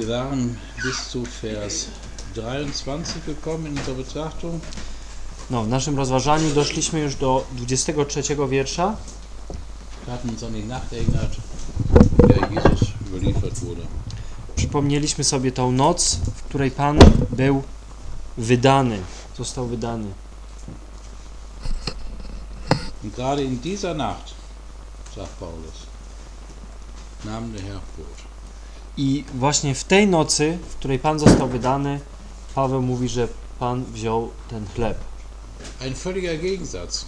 Wir waren bis zu Vers 23 gekommen in unserer Betrachtung. No, w naszym rozważaniu doszliśmy już do 23 wiersza. Przypomnieliśmy sobie tą noc, w której Pan był wydany, został wydany. Und gerade in dieser Nacht, sagt Paulus, nahm der Herr Brot. I właśnie w tej nocy, w której Pan został wydany, Paweł mówi, że Pan wziął ten chleb. Ein völliger Gegensatz.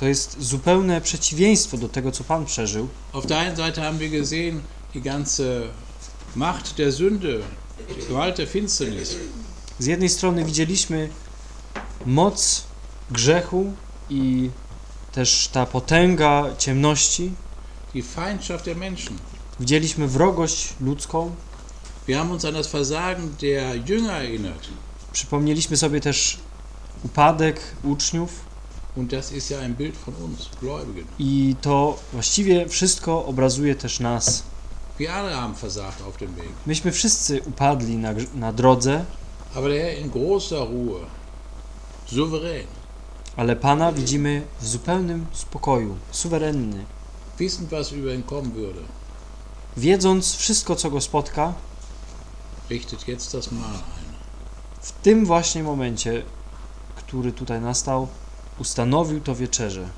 To jest zupełne przeciwieństwo do tego, co Pan przeżył. Auf der einen Seite haben wir gesehen, die ganze Macht der Sünde, die Gewalt der Finsternis. Z jednej strony widzieliśmy moc grzechu i też ta potęga ciemności. die Feindschaft der Menschen. Widzieliśmy wrogość ludzką. Wir haben uns an das Versagen der Jünger erinnert. Przypomnieliśmy sobie też upadek uczniów Und das ist ja ein Bild von uns, Gläubigen. i to właściwie wszystko obrazuje też nas. Wir alle haben versagt auf dem Weg. Myśmy wszyscy upadli na, na drodze, Aber der Herr in großer Ruhe, souverän, ale Pana widzimy w zupełnym spokoju, suwerenny. wissend, was über ihn kommen würde, Wiedząc wszystko, co go spotka, w tym właśnie momencie, który tutaj nastał, ustanowił to wieczerze.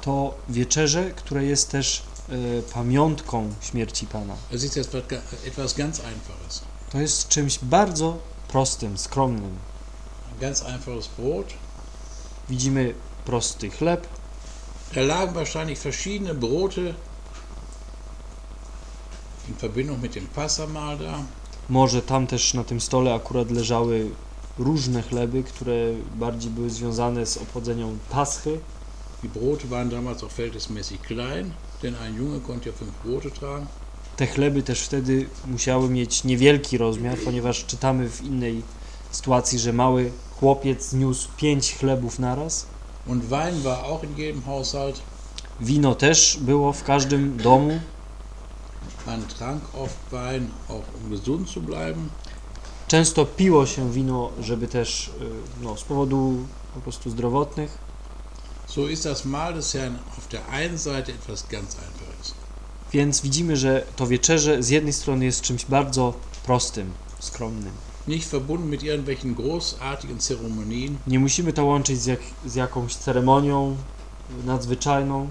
To wieczerze, które jest też e, pamiątką śmierci Pana. To jest czymś bardzo prostym, skromnym. Widzimy prosty chleb, Da lagen wahrscheinlich verschiedene Brote in Verbindung mit dem Passamahl da. Może tam też na tym stole akurat leżały różne chleby, które bardziej były związane z obchodzeniem Paschy. Die Brote waren damals auch verhältnismäßig klein, denn ein Junge konnte ja fünf Brote tragen. Te chleby też wtedy musiały mieć niewielki rozmiar, ponieważ czytamy w innej sytuacji, że mały chłopiec niósł pięć chlebów naraz. Und Wein war auch in jedem Haushalt. Wino też było w każdym domu. Man trank oft Wein, auch um gesund zu bleiben. Często piło się wino, żeby też y, no, z powodu po prostu zdrowotnych. So ist das Mahl des Herrn auf der einen Seite etwas ganz Einfaches. Więc widzimy, że to wieczerze z jednej strony jest czymś bardzo prostym, skromnym. Nie musimy to łączyć z, jak, z jakąś ceremonią nadzwyczajną,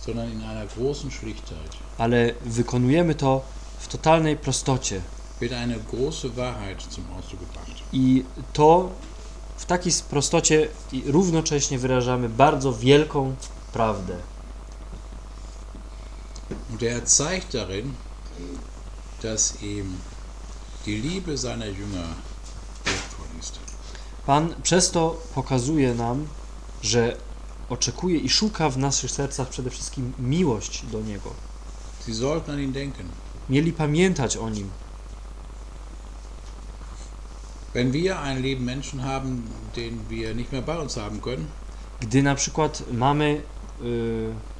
sondern in einer großen Schlichtheit. ale wykonujemy to w totalnej prostocie. Wird eine große Wahrheit zum Ausdruck gebracht. I to w takiej prostocie i równocześnie wyrażamy bardzo wielką prawdę. Und er zeigt darin, dass ihm die Liebe seiner Jünger wertvoll ist. Pan przez to pokazuje nam, że oczekuje i szuka w naszych sercach przede wszystkim miłość do Niego. Sie sollten an ihn denken. Mieli pamiętać o Nim. Wenn wir einen lieben Menschen haben, den wir nicht mehr bei uns haben können, Gdy na przykład mamy,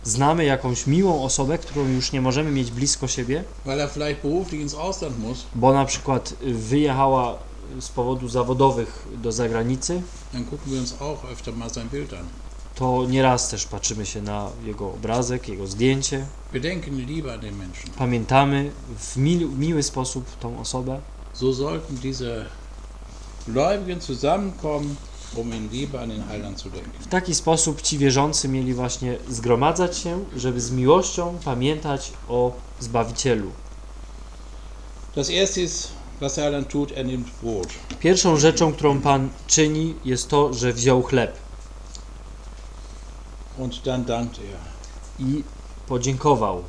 znamy jakąś miłą osobę, którą już nie możemy mieć blisko siebie, er bo na przykład y, wyjechała z powodu zawodowych do zagranicy, to nieraz też patrzymy się na jego obrazek, jego zdjęcie, pamiętamy w mil, miły sposób tą osobę. So sollten diese Gläubigen zusammenkommen, um. W taki sposób ci wierzący mieli właśnie zgromadzać się, żeby z miłością pamiętać o Zbawicielu. Er. Pierwszą rzeczą, którą Pan czyni, jest to, że wziął chleb er. i podziękował.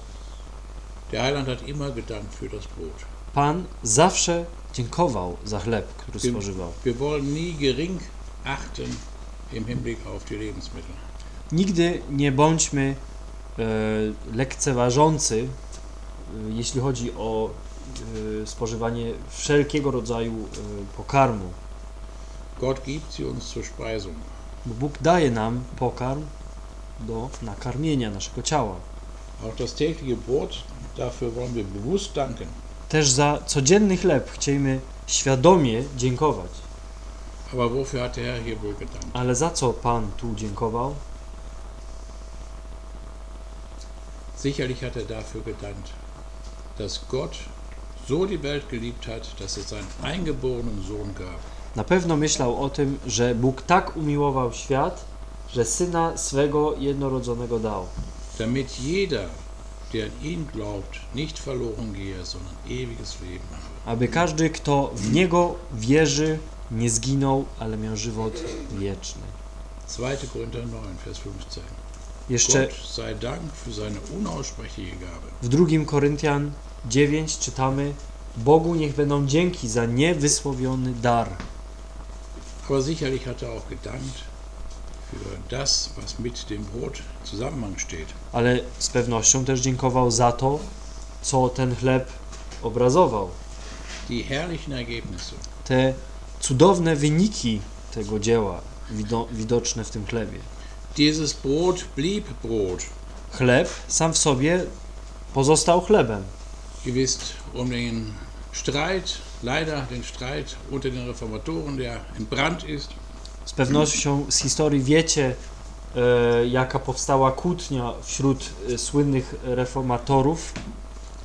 Pan zawsze dziękował za chleb, który spożywał. Wir wollen nie gering achten im Hinblick auf die Lebensmittel. Nigdy nie bądźmy e, lekceważący, e, jeśli chodzi o e, spożywanie wszelkiego rodzaju e, pokarmu. Gott gibt sie uns zur Speisung. Bo Bóg daje nam pokarm do nakarmienia naszego ciała. Auch das tägliche Brot dafür wollen wir bewusst danken. Też za codzienny chleb chcielibyśmy świadomie dziękować. Aber wofür hat der Herr hier wohl gedankt? Ale za co Pan tu dziękował? Sicherlich hat er dafür gedankt, dass Gott so die Welt geliebt hat, dass es seinen eingeborenen Sohn gab. Na pewno myślał o tym, że Bóg tak umiłował świat, że Syna swego jednorodzonego dał, damit jeder, der an ihn glaubt, nicht verloren gehe, sondern ewiges Leben habe. aby każdy, kto w Niego wierzy, nie zginął, ale miał żywot wieczny. 2. Korinther 9, Vers 15. Jeszcze w 2 Koryntian 9 czytamy Bogu niech będą dzięki za niewysłowiony dar. Aber sicherlich hat er auch gedankt für das, was mit dem Brot im Zusammenhang steht. Ale z pewnością też dziękował za to, co ten chleb obrazował. Die herrlichen Ergebnisse, Te cudowne wyniki tego dzieła wido widoczne w tym chlebie. Dieses Brot blieb Brot. Chleb sam w sobie pozostał chlebem. Ihr wisst um den Streit, leider den Streit unter den Reformatoren, der entbrannt ist. Z pewnością z historii wiecie, e, jaka powstała kłótnia wśród e, słynnych reformatorów,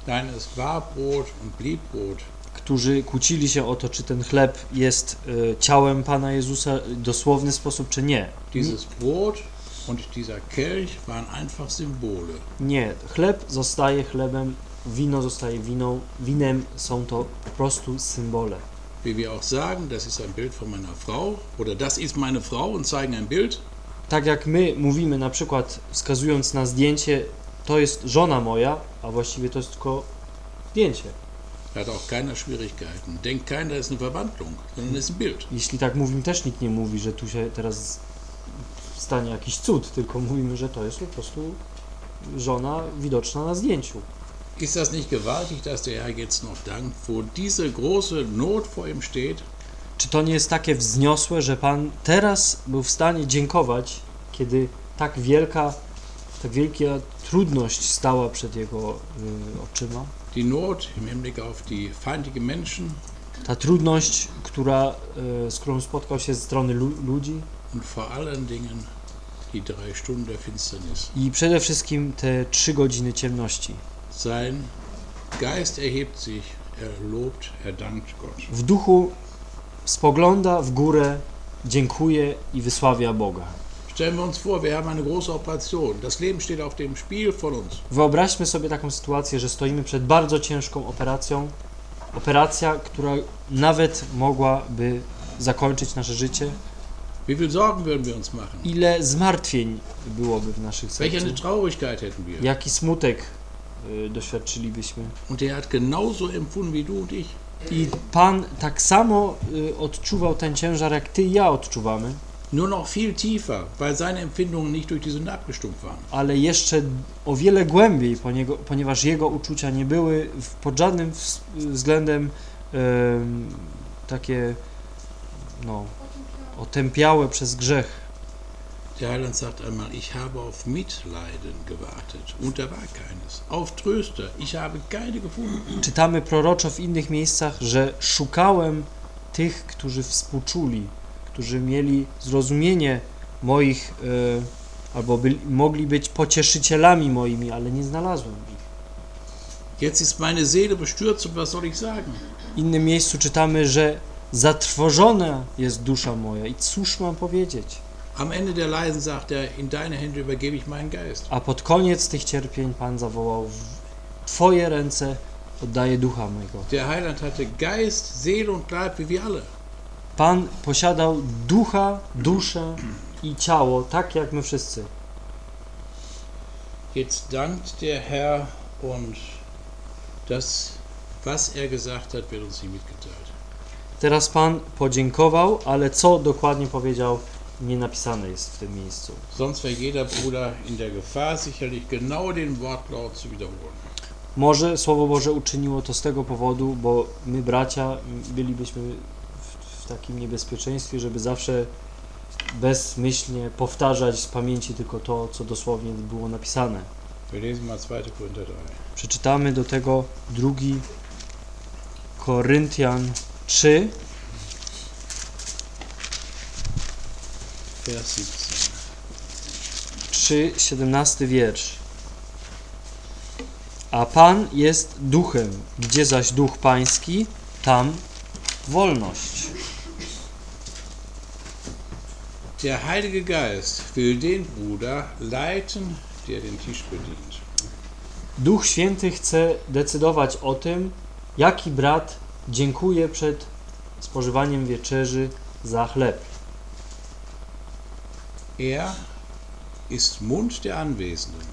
Nein, es war Brot und blieb Brot. Którzy kłócili się o to, czy ten chleb jest e, ciałem Pana Jezusa w dosłowny sposób, czy nie. Dieses Brot und dieser Kelch waren einfach Symbole. Nie, chleb zostaje chlebem, wino zostaje winą, winem są to po prostu symbole. Wie wir auch sagen, das ist ein Bild von meiner Frau oder das ist meine Frau und zeigen ein Bild. Tak jak my mówimy na przykład wskazując na zdjęcie, to jest żona moja, a właściwie to jest tylko zdjęcie. Hat auch keiner Schwierigkeiten. Denkt keiner, das ist eine Verwandlung, sondern es ist ein Bild. Jeśli tak mówimy, też nikt nie mówi, że tu się teraz stanie jakiś cud, tylko mówimy, że to jest po prostu żona widoczna na zdjęciu. Ist das nicht gewaltig, dass der Herr jetzt noch dankt, wo diese große Not vor ihm steht? Czy to nie jest takie wzniosłe, że Pan teraz był w stanie dziękować, kiedy tak wielka, tak wielka trudność stała przed Jego y, oczyma? Ta trudność, która, y, z którą spotkał się ze strony lu ludzi i przede wszystkim te trzy godziny ciemności. Sein Geist erhebt sich, er lobt, er dankt Gott. W duchu spogląda w górę, dziękuje i wysławia Boga. Stellen wir uns vor, wir haben eine große Operation. Das Leben steht auf dem Spiel von uns. Wyobraźmy sobie taką sytuację, że stoimy przed bardzo ciężką operacją. Operacja, która nawet mogłaby zakończyć nasze życie. Wie viel Sorgen würden wir uns machen? Ile zmartwień byłoby w naszych Welche sercach? Traurigkeit hätten wir? Jaki smutek y, doświadczylibyśmy. Und er hat genauso empfunden wie du und ich. I Pan tak samo y, odczuwał ten ciężar, jak Ty i ja odczuwamy, Nur noch viel tiefer, weil seine Empfindungen nicht durch die Sünde abgestumpft waren. ale jeszcze o wiele głębiej, ponieważ Jego uczucia nie były pod żadnym względem em, takie no, otępiałe przez grzech. Der Heiland sagt einmal, ich habe auf Mitleiden gewartet und da war keines. Auf Tröster, ich habe keine gefunden. Czytamy proroczo w innych miejscach, że szukałem tych, którzy współczuli, którzy mieli zrozumienie moich, e, albo byli, mogli być pocieszycielami moimi, ale nie znalazłem ich. Jetzt ist meine Seele bestürzt und was soll ich sagen? W innym miejscu czytamy, że zatrwożona jest dusza moja i cóż mam powiedzieć? Am Ende der Leiden sagt er, in deine Hände übergebe ich meinen Geist. A pod koniec tych cierpień Pan zawołał, Twoje ręce oddaję ducha mego. Der Heiland hatte Geist, Seele und Leib wie wir alle. Pan posiadał ducha, duszę i ciało, tak jak my wszyscy. Jetzt dankt der Herr und das, was er gesagt hat, wird uns hier mitgeteilt. Teraz Pan podziękował, ale co dokładnie powiedział, nie napisane jest w tym miejscu. Sonst wäre jeder Bruder in der Gefahr, sicherlich genau den Wortlaut zu wiederholen. Może Słowo Boże uczyniło to z tego powodu, bo my bracia bylibyśmy takim niebezpieczeństwie, żeby zawsze bezmyślnie powtarzać z pamięci tylko to, co dosłownie było napisane. Wir lesen mal 2. Korinther 3. Przeczytamy do tego drugi Koryntian 3, Vers 17. 3, 17 wiersz. A Pan jest duchem, gdzie zaś duch pański, tam wolność. Der Heilige Geist will den Bruder leiten, der den Tisch bedient. Duch Święty chce decydować o tym, jaki brat dziękuje przed spożywaniem wieczerzy za chleb. Er ist Mund der Anwesenden.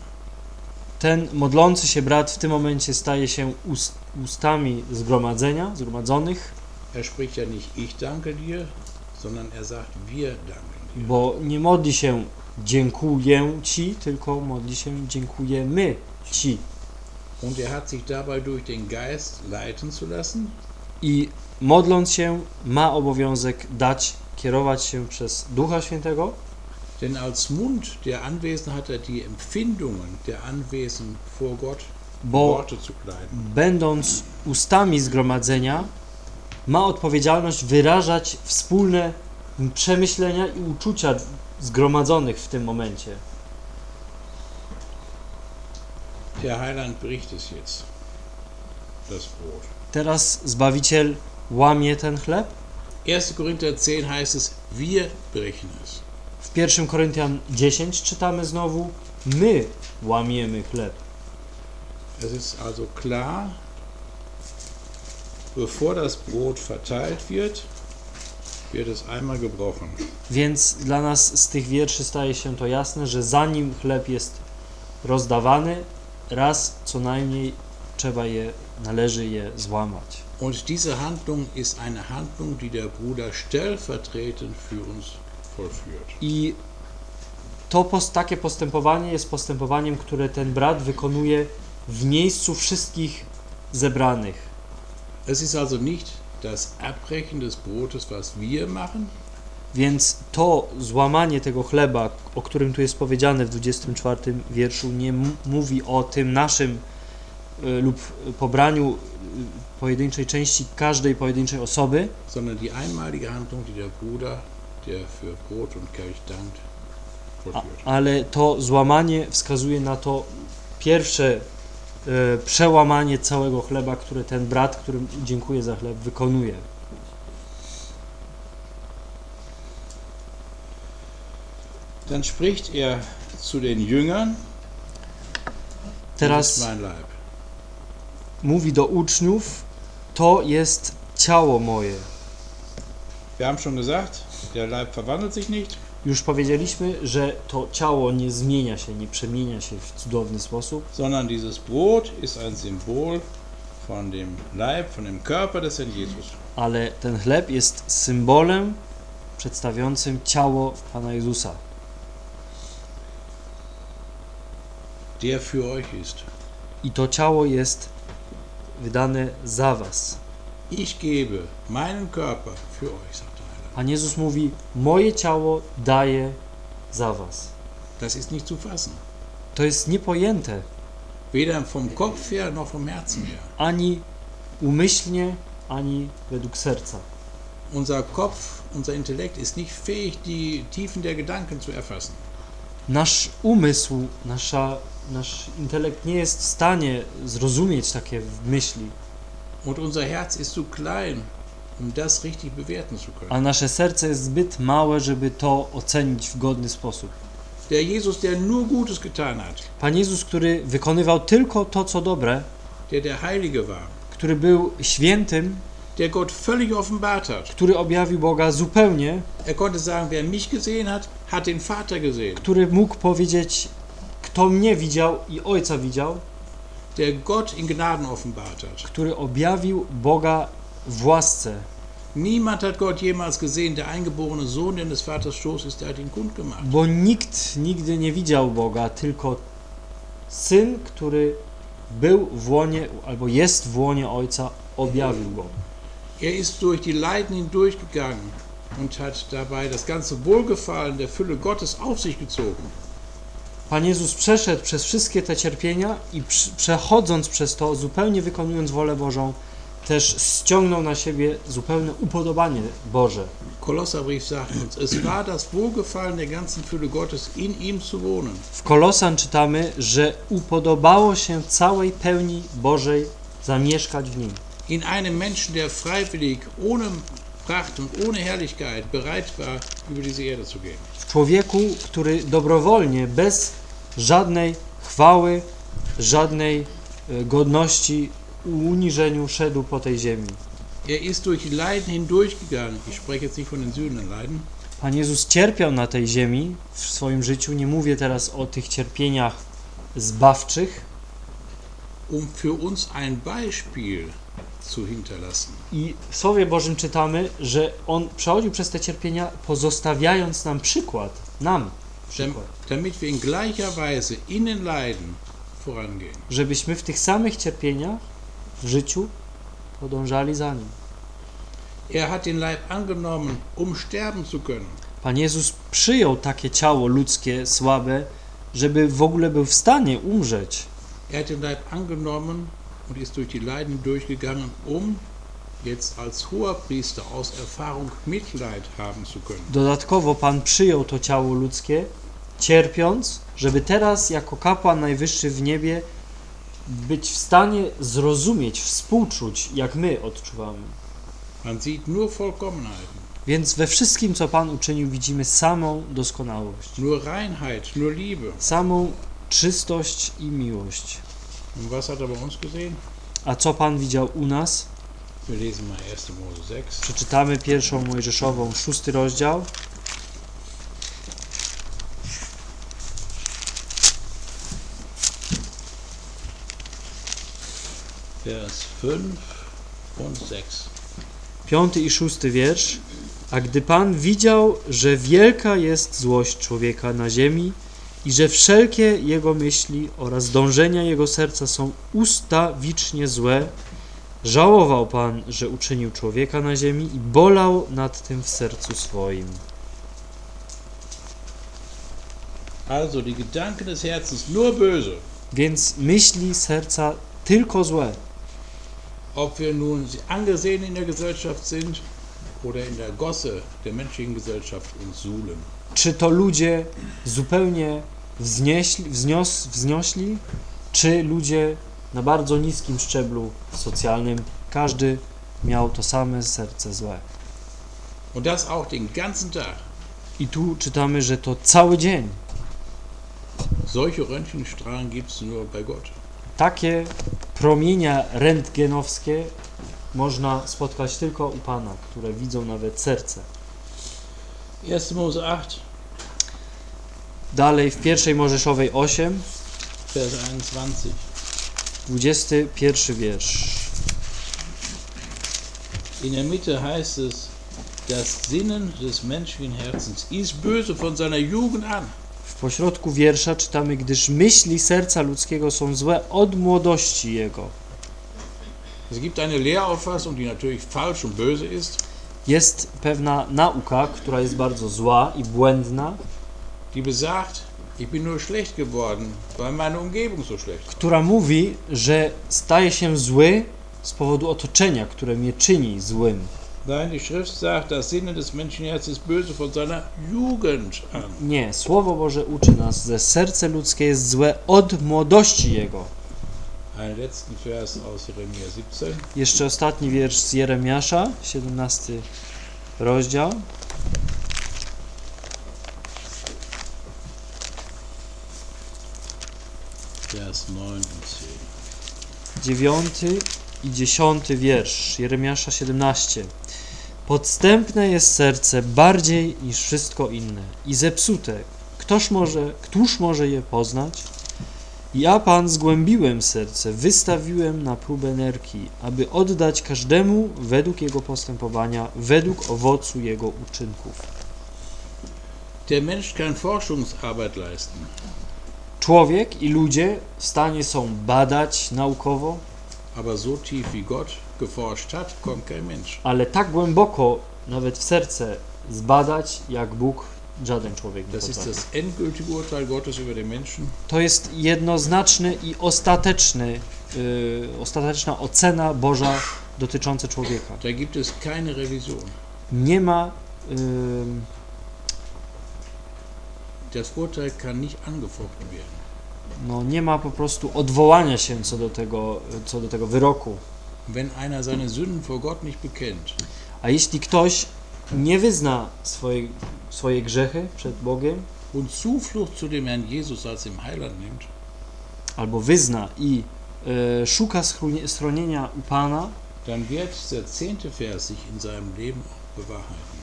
Ten modlący się brat w tym momencie staje się ust, ustami zgromadzenia, zgromadzonych, Er spricht ja nicht ich danke dir, sondern er sagt wir danken dir. Bo nie modli się dziękuję Ci, tylko modli się dziękujemy Ci. Und er hat sich dabei durch den Geist leiten zu lassen, I modląc się ma obowiązek dać, kierować się przez Ducha Świętego, denn als Mund der Anwesenden hat er die Empfindungen der Anwesenden vor Gott bo Worte zu kleiden. będąc ustami zgromadzenia, ma odpowiedzialność wyrażać wspólne przemyślenia i uczucia zgromadzonych w tym momencie. Der Heiland bricht es jetzt, das Brot. Teraz Zbawiciel łamie ten chleb. 1. Korinther 10 heißt es, wir brechen es. W 1 Koryntian 10 czytamy znowu: My łamiemy chleb. Es ist also klar, bevor das Brot verteilt wird, wird es einmal gebrochen. Więc dla nas z tych wierszy staje się to jasne, że zanim chleb jest rozdawany, raz co najmniej trzeba je, należy je złamać. Und diese Handlung ist eine Handlung, die der Bruder stellvertretend für uns vollführt. I to pos, takie postępowanie jest postępowaniem, które ten brat wykonuje w miejscu wszystkich zebranych. Es ist also nicht das Abbrechen des Brotes, was wir machen, Więc to złamanie tego chleba, o którym tu jest powiedziane w 24 wierszu, nie mówi o tym naszym y, lub pobraniu y, pojedynczej części każdej pojedynczej osoby, sondern die einmalige Handlung, die der Bruder, der für Brot und Kelch dankt, a, ale to złamanie wskazuje na to pierwsze przełamanie całego chleba, które ten brat, którym dziękuję za chleb, wykonuje. Dann spricht er zu den Jüngern, Teraz mówi do uczniów, to jest ciało moje. Wir haben schon gesagt, der Leib verwandelt sich nicht, Już powiedzieliśmy, że to ciało nie zmienia się, nie przemienia się w cudowny sposób, sondern dieses Brot ist ein Symbol von dem Leib, von dem Körper des Herrn Jesus. ale ten chleb jest symbolem przedstawiającym ciało Pana Jezusa, der für euch ist. i to ciało jest wydane za was. Ich gebe meinen Körper für euch. Pan Jezus mówi: Moje ciało daję za was. Das ist nicht zu fassen. To jest niepojęte Weder vom Kopf her noch vom Herzen her. ani umyślnie, ani według serca. Unser Kopf, unser Intellekt ist nicht fähig, die Tiefen der Gedanken zu erfassen. Nasz umysł, nasza, nasz intelekt nie jest w stanie zrozumieć takie myśli, Und unser Herz ist zu klein, um das richtig bewerten zu können. a nasze serce jest zbyt małe, żeby to ocenić w godny sposób. Der Jesus, der nur Gutes getan hat, Pan Jezus, który wykonywał tylko to, co dobre, der der Heilige war, który był świętym, der Gott völlig offenbart hat. który objawił Boga zupełnie, Er konnte sagen, wer mich gesehen hat, hat den Vater gesehen. który mógł powiedzieć, kto mnie widział i Ojca widział, Der Gott in Gnaden offenbart hat. który objawił Boga w łasce. Niemand hat Gott jemals gesehen. Der eingeborene Sohn, der in des Vaters Schoß ist, der hat ihn kundgemacht. Bo nikt nigdy nie widział Boga, tylko Syn, który był w łonie, albo jest w łonie Ojca, objawił Go. Er ist durch die Leiden hindurchgegangen und hat dabei das ganze Wohlgefallen der Fülle Gottes auf sich gezogen. Pan Jezus przeszedł przez wszystkie te cierpienia i przechodząc przez to, zupełnie wykonując wolę Bożą, też ściągnął na siebie zupełne upodobanie Boże. Kolosserbrief sagt uns, es war das Wohlgefallen der ganzen Fülle Gottes, in ihm zu wohnen. W Kolosan czytamy, że upodobało się całej pełni Bożej zamieszkać w nim. In einem Menschen, der freiwillig, ohne Pracht und ohne Herrlichkeit bereit war, über diese Erde zu gehen. W człowieku, który dobrowolnie, bez żadnej chwały, żadnej e, godności, uniżeniu szedł po tej ziemi. Er ist durch Leiden hindurchgegangen. Ich spreche jetzt nicht von den Sühnenleiden. Pan Jezus cierpiał na tej ziemi w swoim życiu. Nie mówię teraz o tych cierpieniach zbawczych. um für uns ein Beispiel zu hinterlassen. I w Słowie Bożym czytamy, że On przechodził przez te cierpienia, pozostawiając nam przykład. Nam przykład. Damit wir in gleicher Weise in den Leiden vorangehen. Żebyśmy w tych samych cierpieniach w życiu podążali za Nim. Er hat den Leib angenommen, um sterben zu können. Pan Jezus przyjął takie ciało ludzkie, słabe, żeby w ogóle był w stanie umrzeć. Er hat den Leib angenommen und ist durch die Leiden durchgegangen, um jetzt als Hoherpriester aus Erfahrung Mitleid haben zu können. Dodatkowo Pan przyjął to ciało ludzkie, cierpiąc, żeby teraz jako kapłan najwyższy w niebie być w stanie zrozumieć, współczuć, jak my odczuwamy. Man sieht nur Vollkommenheiten, Więc we wszystkim, co Pan uczynił, widzimy samą doskonałość, nur Reinheit, nur Liebe. samą czystość i miłość. Und was hat er bei uns gesehen? A co Pan widział u nas? Wir lesen mal 1. Mose 6. Przeczytamy pierwszą Mojżeszową, szósty rozdział. Vers 5 und 6. Piąty i szósty wiersz. A gdy Pan widział, że wielka jest złość człowieka na ziemi i że wszelkie jego myśli oraz dążenia jego serca są ustawicznie złe, żałował Pan, że uczynił człowieka na ziemi i bolał nad tym w sercu swoim. Also die Gedanken des Herzens nur böse. Więc myśli serca tylko złe. Ob wir nun angesehen in der Gesellschaft sind oder in der Gosse der menschlichen Gesellschaft uns suhlen. Czy to ludzie zupełnie wznieśli, wznios, wzniośli, czy ludzie na bardzo niskim szczeblu socjalnym. Każdy miał to same serce złe. Und das auch den ganzen Tag. I tu czytamy, że to cały dzień. Solche Röntgenstrahlen gibt es nur bei Gott. Takie promienia rentgenowskie można spotkać tylko u Pana, które widzą nawet serce. 1. Mose 8, Dalej w pierwszej Możeszowej 8, Vers 21. 21 wiersz. In der Mitte heißt es, das Sinnen des menschlichen Herzens ist böse von seiner Jugend an. Pośrodku wiersza czytamy, gdyż myśli serca ludzkiego są złe od młodości jego. Es gibt eine Lehrauffassung, die natürlich falsch und böse ist, Jest pewna nauka, która jest bardzo zła i błędna, die besagt, ich bin nur schlecht geworden, weil meine Umgebung so schlecht która mówi, że staje się zły z powodu otoczenia, które mnie czyni złym. Nein, die Schrift sagt, das Sinnen des Menschenherzens ist böse von seiner Jugend an. Nie, Słowo Boże uczy nas, że serce ludzkie jest złe od młodości jego. Einen letzten Vers aus Jeremia 17. Jeszcze ostatni wiersz z Jeremiasza, 17 rozdział. Vers 9 und 10. dziewiąty i dziesiąty wiersz Jeremiasza 17. Podstępne jest serce bardziej niż wszystko inne i zepsute. Ktoż może, któż może je poznać? Ja, Pan, zgłębiłem serce, wystawiłem na próbę nerki, aby oddać każdemu według jego postępowania, według owocu jego uczynków. Der Mensch kann Forschungsarbeit leisten, Człowiek i ludzie w stanie są badać naukowo, aber so tief wie Gott geforscht hat, kommt kein Mensch. ale tak głęboko, nawet w serce, zbadać, jak Bóg żaden człowiek nie potrafi. To jest jednoznaczny i ostateczny, y, ostateczna ocena Boża dotycząca człowieka. Da gibt es keine Revision. Nie ma, y, Das Urteil kann nicht angefochten werden. no, nie ma po prostu odwołania się co do tego, co do tego wyroku. Wenn einer seine Sünden vor Gott nicht bekennt, A jeśli ktoś nie wyzna swoje, swoje grzechy przed Bogiem, und Zuflucht zu dem Herrn Jesus als dem Heiland nimmt, albo wyzna i y, szuka schronie- schronienia u Pana, dann wird der zehnte Vers sich in seinem Leben auch bewahrheiten.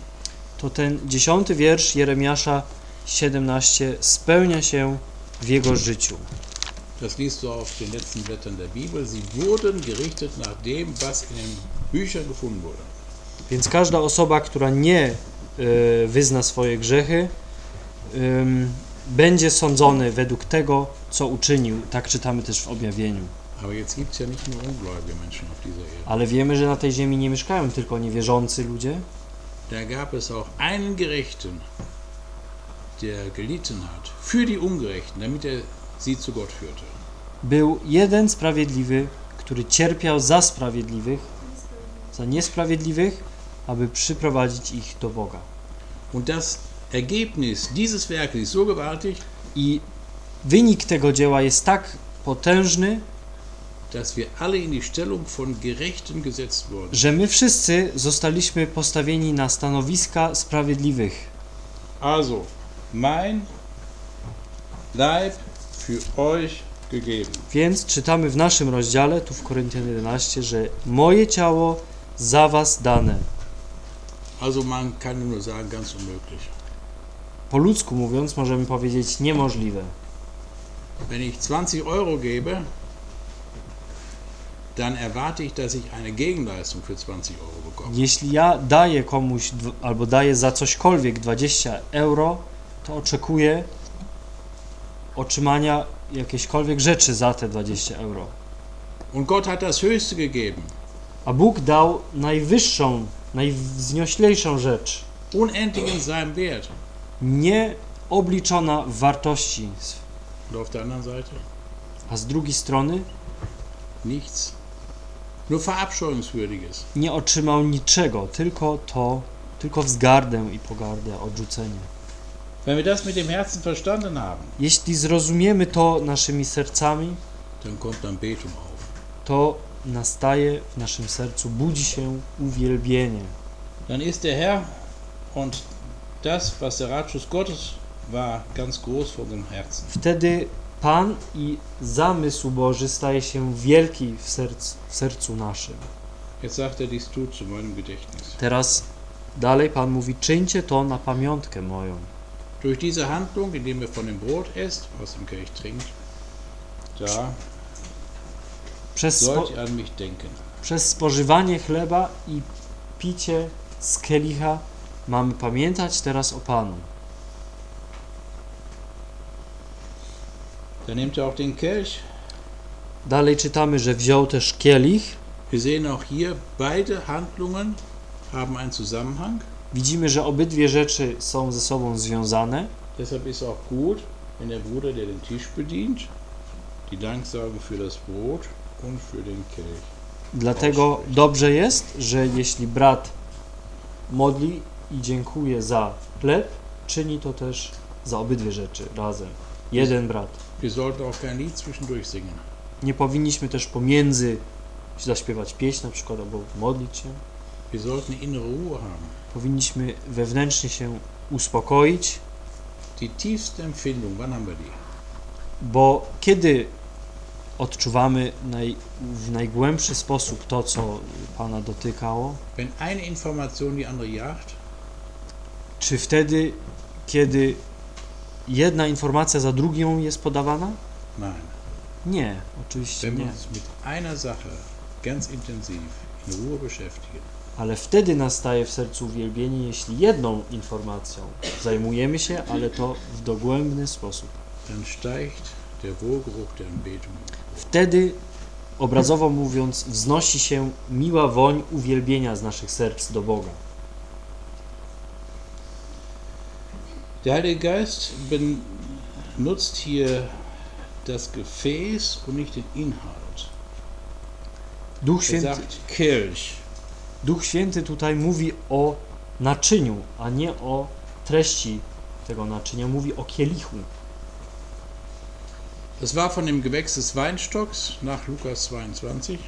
to ten dziesiąty wiersz Jeremiasza 17 spełnia się w jego życiu. Das liest du auf den letzten Blättern der Bibel. Sie wurden gerichtet nach dem, was in den Büchern gefunden wurde. Więc każda osoba, która nie y, wyzna swoje grzechy, ym, będzie sądzony według tego, co uczynił. Tak czytamy też w objawieniu. Ale wiemy, że na tej ziemi nie mieszkają tylko niewierzący ludzie. Da gab es auch einen Gerechten, der gelitten hat für die Ungerechten, damit er sie zu Gott führte. Był jeden sprawiedliwy, który cierpiał za sprawiedliwych, za niesprawiedliwych, aby przyprowadzić ich do Boga. Und das Ergebnis dieses Werkes ist so gewaltig, I wynik tego dzieła jest tak potężny, dass wir alle in die Stellung von Gerechten gesetzt wurden. że my wszyscy zostaliśmy postawieni na stanowiska sprawiedliwych. Also, mein Leib für euch gegeben. Więc czytamy w naszym rozdziale, tu w Koryntian 11, że moje ciało za was dane. Also man kann nur sagen, ganz unmöglich. Po ludzku mówiąc, możemy powiedzieć niemożliwe. Wenn ich 20 Euro gebe, dann erwarte ich, dass ich eine Gegenleistung für 20 Euro bekomme. Jeśli ja daję komuś albo daję za cośkolwiek 20 euro, to oczekuję otrzymania jakiejśkolwiek rzeczy za te 20 euro. Und Gott hat das Höchste gegeben, A Bóg dał najwyższą, najwznioślejszą rzecz, unendlich in seinem Wert. nieobliczona w wartości. Und auf der anderen Seite A z drugiej strony nichts. Nur verabscheuungswürdiges. nie otrzymał niczego, tylko to, tylko wzgardę i pogardę, odrzucenie. Wenn wir das mit dem Herzen verstanden haben, Jeśli zrozumiemy to naszymi sercami, dann kommt Anbetung auf. to nastaje w naszym sercu, budzi się uwielbienie. Dann ist der Herr und das, was der Ratschluss Gottes war, ganz groß vor unserem Herzen. Wtedy Pan i zamysł Boży staje się wielki w, serc, w sercu naszym. Jetzt sagt er, dies tut zu meinem Gedächtnis. Teraz dalej Pan mówi, czyńcie to na pamiątkę moją. Durch diese Handlung, indem er von dem Brot esst, aus dem Kelch trinkt, da Przez, sollt ihr an mich denken. przez spożywanie chleba i picie z kielicha mamy pamiętać teraz o Panu. Dann nimmt er auch den Kelch. Dalej czytamy, że wziął też kielich. Wir sehen auch hier, beide Handlungen haben einen Zusammenhang. Widzimy, że obydwie rzeczy są ze sobą związane. Deshalb ist auch gut, wenn der Bruder, der den Tisch bedient, die Danksage für das Brot und für den Kelch. Dlatego dobrze jest, że jeśli brat modli i dziękuje za chleb, czyni to też za obydwie rzeczy razem. Jeden brat. Wir sollten auch kein Lied zwischendurch singen. Nie powinniśmy też pomiędzy zaśpiewać pieśń na przykład albo modlić się. Powinniśmy wewnętrznie się uspokoić, Die tiefste Empfindung, wann haben wir die? bo kiedy odczuwamy naj, w najgłębszy sposób to, co Pana dotykało, Wenn eine Information die andere jagt, czy wtedy, kiedy jedna informacja za drugą jest podawana? nein. Nie, oczywiście Wenn wir nie. mit einer Sache ganz intensiv in Ruhe beschäftigen, Ale wtedy nastaje w sercu uwielbienie, jeśli jedną informacją zajmujemy się, ale to w dogłębny sposób. Wtedy, obrazowo mówiąc, wznosi się miła woń uwielbienia z naszych serc do Boga. Der Heilige Geist benutzt hier das Gefäß und nicht den Inhalt. Duch Er Święty, sagt Kelch. Duch Święty tutaj mówi o naczyniu, a nie o treści tego naczynia. Mówi o kielichu. Das war von dem Gewächs des Weinstocks nach Lukas 22.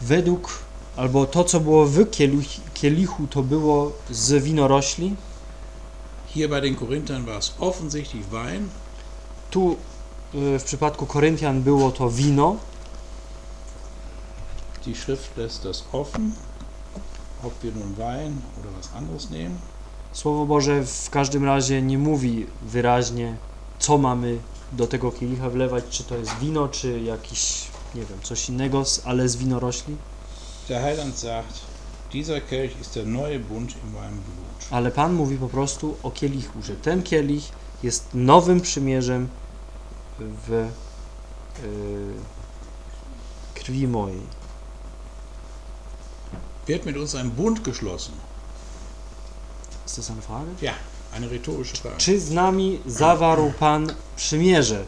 Według, albo to, co było w kielich, kielichu, to było z winorośli. Hier bei den Korinthern war es offensichtlich Wein. Tu y, w przypadku Koryntian było to wino. Die Schrift lässt das offen, ob wir nun Wein oder was anderes nehmen. Słowo Boże w każdym razie nie mówi wyraźnie, co mamy do tego kielicha wlewać, czy to jest wino, czy jakiś, nie wiem, coś innego, ale z winorośli. Der Heiland sagt, dieser Kelch ist der neue Bund in meinem Blut. Ale Pan mówi po prostu o kielichu, że ten kielich jest nowym przymierzem w y, krwi mojej. Wird mit uns ein Bund geschlossen? Ist das eine Frage? Ja, eine rhetorische Frage. Czy z nami zawarł Pan przymierze?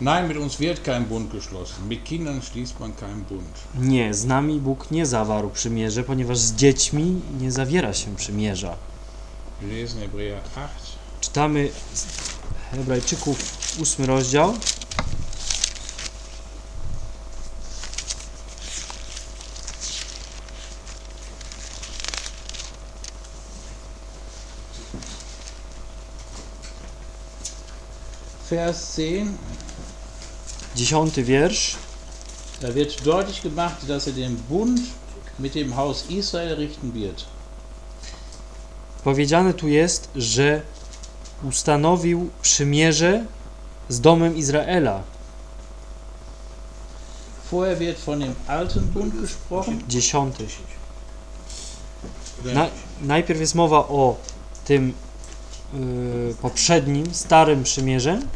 Nein, mit uns wird kein Bund geschlossen. Mit Kindern schließt man keinen Bund. Nie, z nami Bóg nie zawarł przymierze, ponieważ z dziećmi nie zawiera się przymierza. 8, Czytamy z Hebrajczyków ósmy rozdział. Vers 10. Dziesiąty wiersz. Da wird deutlich gemacht, dass er den Bund mit dem Haus Israel richten wird. Powiedziane tu jest, że ustanowił przymierze z domem Izraela. Vorher wird von dem alten Bund gesprochen. Dziesiąty. Na, najpierw jest mowa o tym y, poprzednim, starym przymierzem,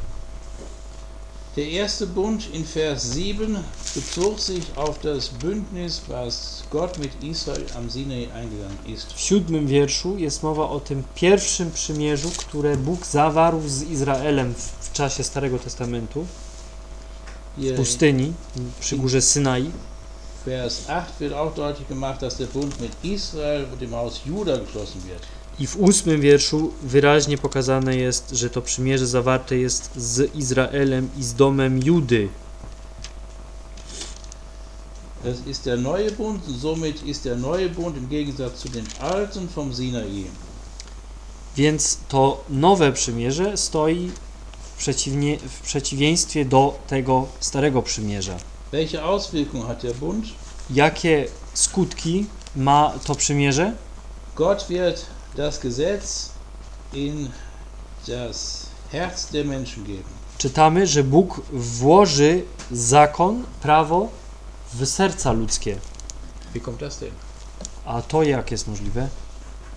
Der erste Bund in Vers 7 bezog sich auf das Bündnis, was Gott mit Israel am Sinai eingegangen ist. W siódmym wierszu jest mowa o tym pierwszym przymierzu, które Bóg zawarł z Izraelem w, w czasie Starego Testamentu, w pustyni, przy górze Synai. Vers 8 wird auch deutlich gemacht, dass der Bund mit Israel und dem Haus Juda geschlossen wird. I w ósmym wierszu wyraźnie pokazane jest, że to przymierze zawarte jest z Izraelem i z domem Judy. Das ist der neue Bund, und somit ist der neue Bund im Gegensatz zu dem alten vom Sinai. Więc to nowe przymierze stoi w, przeciwnie, w przeciwieństwie do tego starego przymierza. Welche Auswirkungen hat der Bund? Jakie skutki ma to przymierze? Gott wird das Gesetz in das Herz der Menschen geben. Czytamy, że Bóg włoży zakon, prawo w serca ludzkie. Wie kommt das denn? A to jak jest możliwe?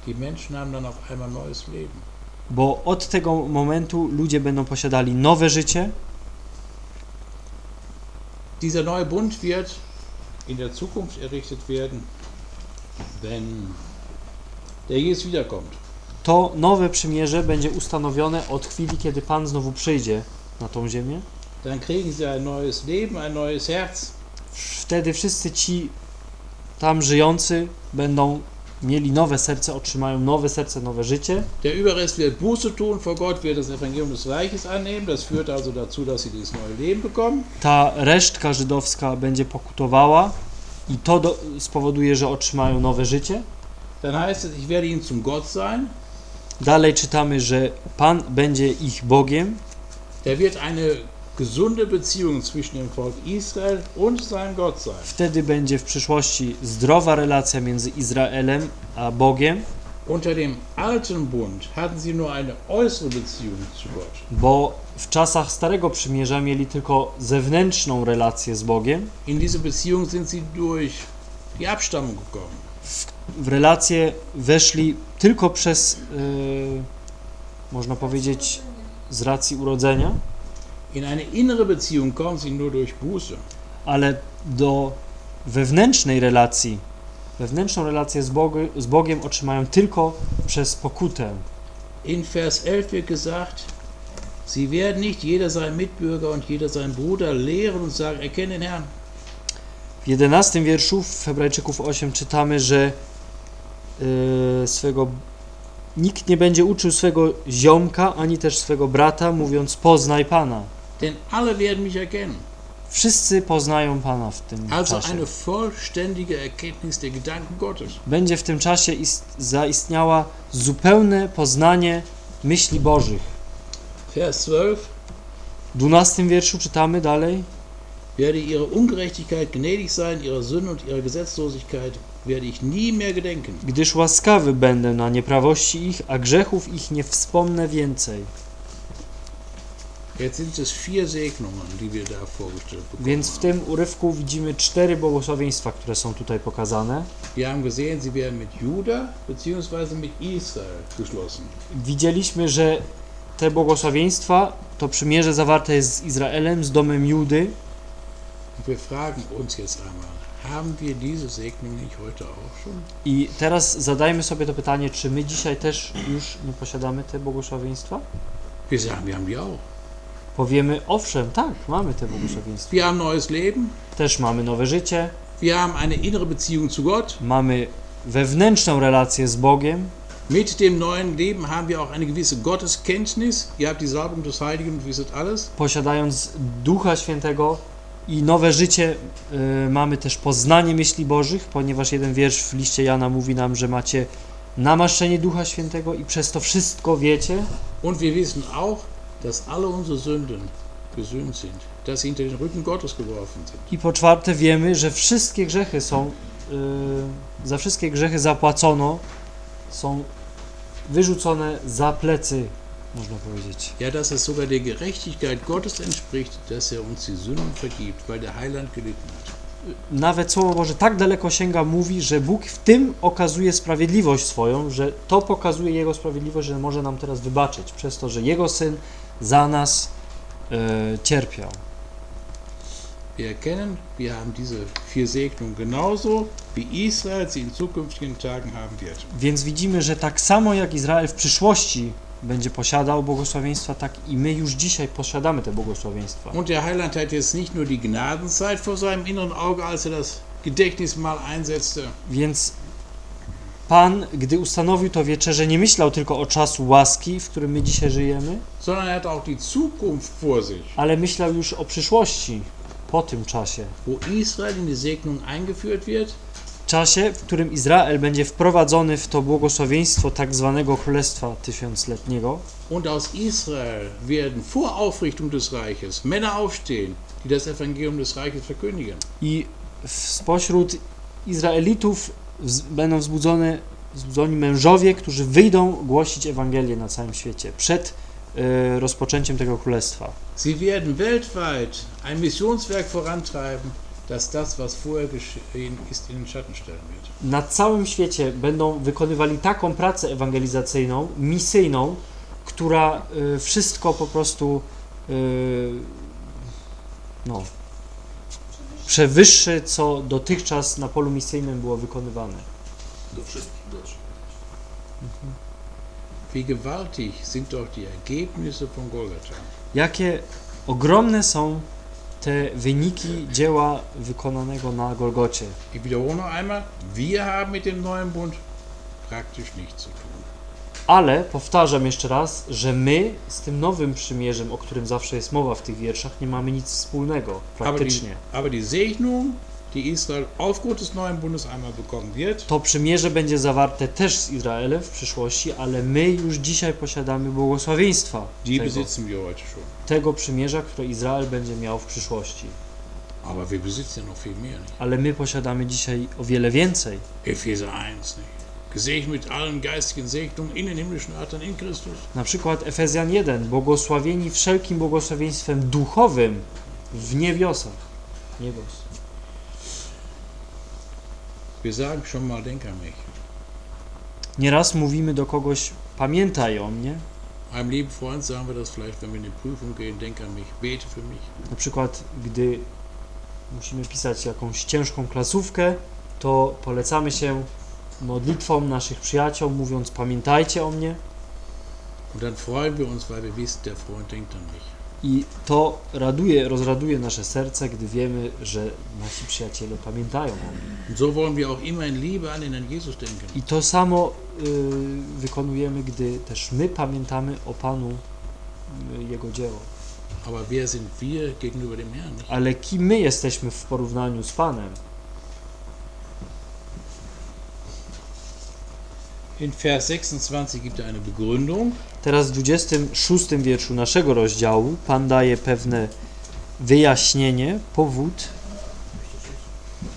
Die Menschen haben dann auf einmal neues Leben. Bo od tego momentu ludzie będą posiadali nowe życie, Dieser neue Bund wird in der Zukunft errichtet werden, wenn. To nowe przymierze będzie ustanowione od chwili, kiedy Pan znowu przyjdzie na tą ziemię. Dann kriegen sie ein neues Leben, ein neues Herz. Wtedy wszyscy ci tam żyjący będą mieli nowe serce, otrzymają nowe serce, nowe życie. Der Überrest wird Buße tun vor Gott, wird das Evangelium des Reiches annehmen. Das führt also dazu, dass sie dieses neue Leben bekommen. Ta resztka żydowska będzie pokutowała i to do, spowoduje, że otrzymają nowe życie. Dann heißt es, ich werde ihnen zum Gott sein. Dalej czytamy, że Pan będzie ich Bogiem. Der wird eine gesunde Beziehung zwischen dem Volk Israel und seinem Gott sein. Wtedy będzie w przyszłości zdrowa relacja między Izraelem a Bogiem, Unter dem alten Bund hatten sie nur eine äußere Beziehung zu Gott. bo w czasach Starego Przymierza mieli tylko zewnętrzną relację z Bogiem. In diese Beziehung sind sie durch die Abstammung gekommen. W relację weszli tylko przez, yy, można powiedzieć, z racji urodzenia, In eine innere Beziehung kommen sie nur durch Buße. ale do wewnętrznej relacji wewnętrzną relację z, Bogu, z Bogiem otrzymają tylko przez pokutę. In Vers 11 wird gesagt, sie werden nicht jeder sein Mitbürger und jeder sein Bruder lehren und sagen, erkenne den Herrn. W 11 wierszu w Hebrajczyków 8 czytamy, że yy, swego nikt nie będzie uczył swego ziomka ani też swego brata, mówiąc poznaj Pana. Denn alle werden mich erkennen. Wszyscy poznają Pana w tym Also czasie. eine vollständige Erkenntnis der Gedanken Gottes. Będzie w tym czasie ist, zaistniała zupełne poznanie myśli Bożych. Vers 12. W 12 wierszu czytamy dalej. Werde ihre Ungerechtigkeit gnädig sein, ihrer Sünde und ihrer Gesetzlosigkeit werde ich nie mehr gedenken. Gdyż łaskawy będę na nieprawości ich, a grzechów ich nie wspomnę więcej. Jetzt sind es vier Segnungen, die wir da vorgestellt bekommen Więc w tym urywku widzimy cztery błogosławieństwa, które są tutaj pokazane. Wir haben gesehen, sie werden mit Juda bzw. mit Israel geschlossen. Widzieliśmy, że te błogosławieństwa, to przymierze zawarte jest z Izraelem, z domem Judy. I teraz zadajmy sobie to pytanie, czy my dzisiaj też już nie posiadamy te błogosławieństwa? Wir sagen, wir haben die auch. Powiemy, owszem, tak, mamy te błogosławieństwa. Wir haben neues Leben, Też mamy nowe życie, wir haben eine innere Beziehung zu Gott. mamy wewnętrzną relację z Bogiem. Mit dem neuen Leben haben wir auch eine gewisse Gotteskenntnis. Ihr habt die Salbung des Heiligen und wisset alles. Posiadając Ducha Świętego i nowe życie, y, mamy też poznanie myśli Bożych, ponieważ jeden wiersz w liście Jana mówi nam, że macie namaszczenie Ducha Świętego i przez to wszystko wiecie. Und wir wissen auch, dass alle unsere Sünden gesühnt sind, dass sie hinter den Rücken Gottes geworfen sind. I po czwarte wiemy, że wszystkie grzechy są, y, za wszystkie grzechy zapłacono, są wyrzucone za plecy, można powiedzieć. Ja, dass es sogar der Gerechtigkeit Gottes entspricht, dass er uns die Sünden vergibt, weil der Heiland gelitten hat. Nawet Słowo Boże tak daleko sięga, mówi, że Bóg w tym okazuje sprawiedliwość swoją, że to pokazuje Jego sprawiedliwość, że może nam teraz wybaczyć, przez to, że Jego Syn za nas y, cierpiał. Wir erkennen, wir haben diese vier Segnungen genauso, wie Israel sie in zukünftigen Tagen haben wird. Więc widzimy, że tak samo jak Izrael w przyszłości będzie posiadał błogosławieństwa, tak i my już dzisiaj posiadamy te błogosławieństwa. Und der Heiland hat jetzt nicht nur die Gnadenzeit vor seinem inneren Auge, als er das Gedächtnismal einsetzte, Więc Pan, gdy ustanowił to wieczerze, nie myślał tylko o czasu łaski, w którym my dzisiaj żyjemy, sondern er hat auch die Zukunft vor sich, ale myślał już o przyszłości, po tym czasie. wo Israel in die Segnung eingeführt wird Czasie, w którym Izrael będzie wprowadzony w to błogosławieństwo tak zwanego Królestwa Tysiącletniego und aus Israel werden vor Aufrichtung des Reiches Männer aufstehen, die das Evangelium des Reiches verkündigen. i spośród Izraelitów będą wzbudzone, wzbudzoni mężowie, którzy wyjdą głosić Ewangelię na całym świecie przed e, rozpoczęciem tego królestwa. Sie werden weltweit ein Missionswerk vorantreiben, das das, was vorher geschehen ist, in den Schatten stellen wird. Na całym świecie będą wykonywali taką pracę ewangelizacyjną, misyjną, która e, wszystko po prostu e, no, przewyższy, co dotychczas na polu misyjnym było wykonywane. Do wszystkich dotrze. Wie gewaltig sind doch die Ergebnisse von Golgatha. Jakie ogromne są te wyniki dzieła wykonanego na Golgocie. Ich wiederhole noch einmal, wir haben mit dem neuen Bund praktisch nichts zu tun. Ale powtarzam jeszcze raz, że my z tym nowym przymierzem, o którym zawsze jest mowa w tych wierszach, nie mamy nic wspólnego Aber die, praktycznie. aber die Segnung, die Israel aufgrund des neuen Bundes einmal bekommen wird, To przymierze będzie zawarte też z Izraelem w przyszłości, ale my już dzisiaj posiadamy błogosławieństwa die tego, besitzen wir heute schon. Tego przymierza, które Izrael będzie miał w przyszłości. Ale my posiadamy dzisiaj o wiele więcej. Epheser 1, nicht? Gesegnet mit allen geistigen Segnungen in den himmlischen Örtern in Christus. Na przykład Efezjan 1, błogosławieni wszelkim błogosławieństwem duchowym w niebiosach. Niebos. Wir sagen schon mal, denk an mich. Nieraz mówimy do kogoś, pamiętaj o mnie. Einem lieben Freund sagen wir das vielleicht, wenn wir in die Prüfung gehen, denk an mich, bete für mich. Na przykład, gdy musimy pisać jakąś ciężką klasówkę, to polecamy się modlitwą naszych przyjaciół, mówiąc pamiętajcie o mnie Und dann freuen wir uns, weil wir wissen, der Freund denkt an mich. I to raduje, rozraduje nasze serce, gdy wiemy, że nasi przyjaciele pamiętają o mnie. Und so wollen wir auch immer in Liebe an den Herrn Jesus denken. I to samo y, wykonujemy, gdy też my pamiętamy o Panu, y, Jego dzieło. Aber wer sind wir gegenüber dem Herrn? Nicht? Ale kim my jesteśmy w porównaniu z Panem? In Vers 26 gibt er eine Begründung. Teraz w 26 wierszu naszego rozdziału Pan daje pewne wyjaśnienie, powód.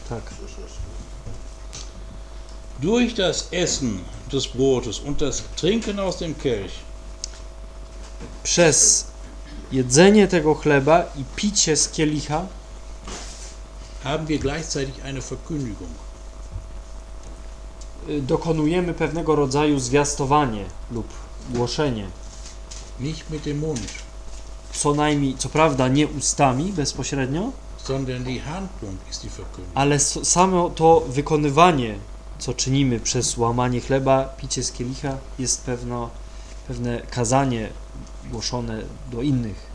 Tak. Durch das Essen des Brotes und das Trinken aus dem Kelch Przez jedzenie tego chleba i picie z kielicha haben wir gleichzeitig eine Verkündigung. y, dokonujemy pewnego rodzaju zwiastowanie lub głoszenie. Nicht mit dem Mund, Co najmniej, co prawda nie ustami bezpośrednio, sondern die Handlung ist die Verkündigung. ale samo to wykonywanie, co czynimy przez łamanie chleba, picie z kielicha, jest pewno, pewne kazanie głoszone do innych.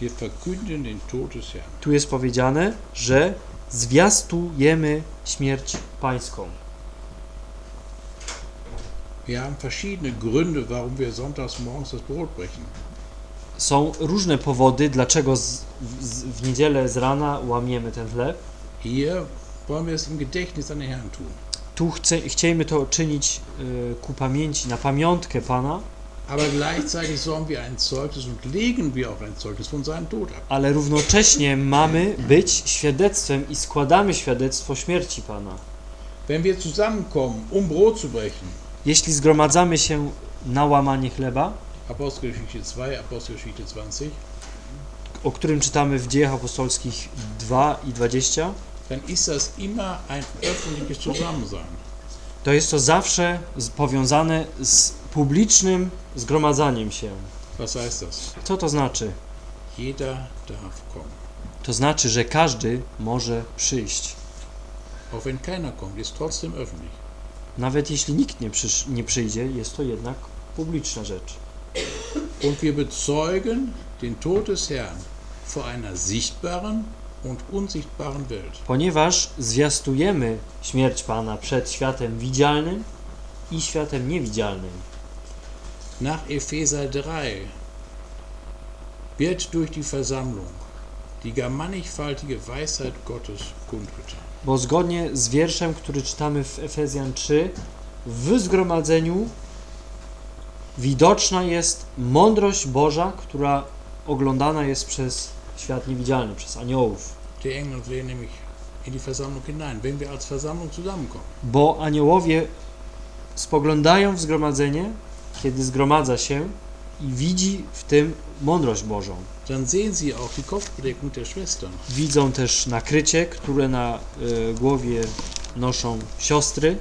Wir verkünden den Tod des Herrn. Tu jest powiedziane, że zwiastujemy śmierć pańską. Wir haben verschiedene Gründe, warum wir sonntags morgens das Brot brechen. Są różne powody, dlaczego z, w, w niedzielę z rana łamiemy ten chleb. Hier wollen wir es im Gedächtnis an den Herrn tun. Tu chce, chcielibyśmy to czynić y, ku pamięci, na pamiątkę Pana, Aber gleichzeitig sollen wir ein Zeugnis und legen wir auch ein Zeugnis von seinem Tod ab. ale równocześnie mamy być świadectwem i składamy świadectwo śmierci Pana. Wenn wir zusammenkommen, um Brot zu brechen, Jeśli zgromadzamy się na łamanie chleba, Apostelgeschichte 2, Apostelgeschichte 20, o którym czytamy w Dziejach Apostolskich 2 i 20, dann ist das immer ein öffentliches Zusammensein. to jest to zawsze z- powiązane z publicznym zgromadzaniem się. Was heißt das? Co to znaczy? Jeder darf kommen. To znaczy, że każdy może przyjść. Auch wenn keiner kommt, ist trotzdem öffentlich. Nawet jeśli nikt nie, przysz, nie przyjdzie, jest to jednak publiczna rzecz. Und wir bezeugen den Tod des Herrn vor einer sichtbaren und unsichtbaren Welt. Ponieważ zwiastujemy śmierć Pana przed światem widzialnym i światem niewidzialnym. Nach Epheser 3 wird durch die Versammlung die gar mannigfaltige Weisheit Gottes kundgetan. Bo zgodnie z wierszem, który czytamy w Efezjan 3, w zgromadzeniu widoczna jest mądrość Boża, która oglądana jest przez świat niewidzialny, przez aniołów. Die Engel sehen nämlich in die Versammlung hinein, wenn wir als Versammlung zusammenkommen. Bo aniołowie spoglądają w zgromadzenie, kiedy zgromadza się i widzi w tym mądrość Bożą. Dann sehen sie auch die Kopfbedeckung der Schwestern. Widzą też nakrycie, które na y, głowie noszą siostry,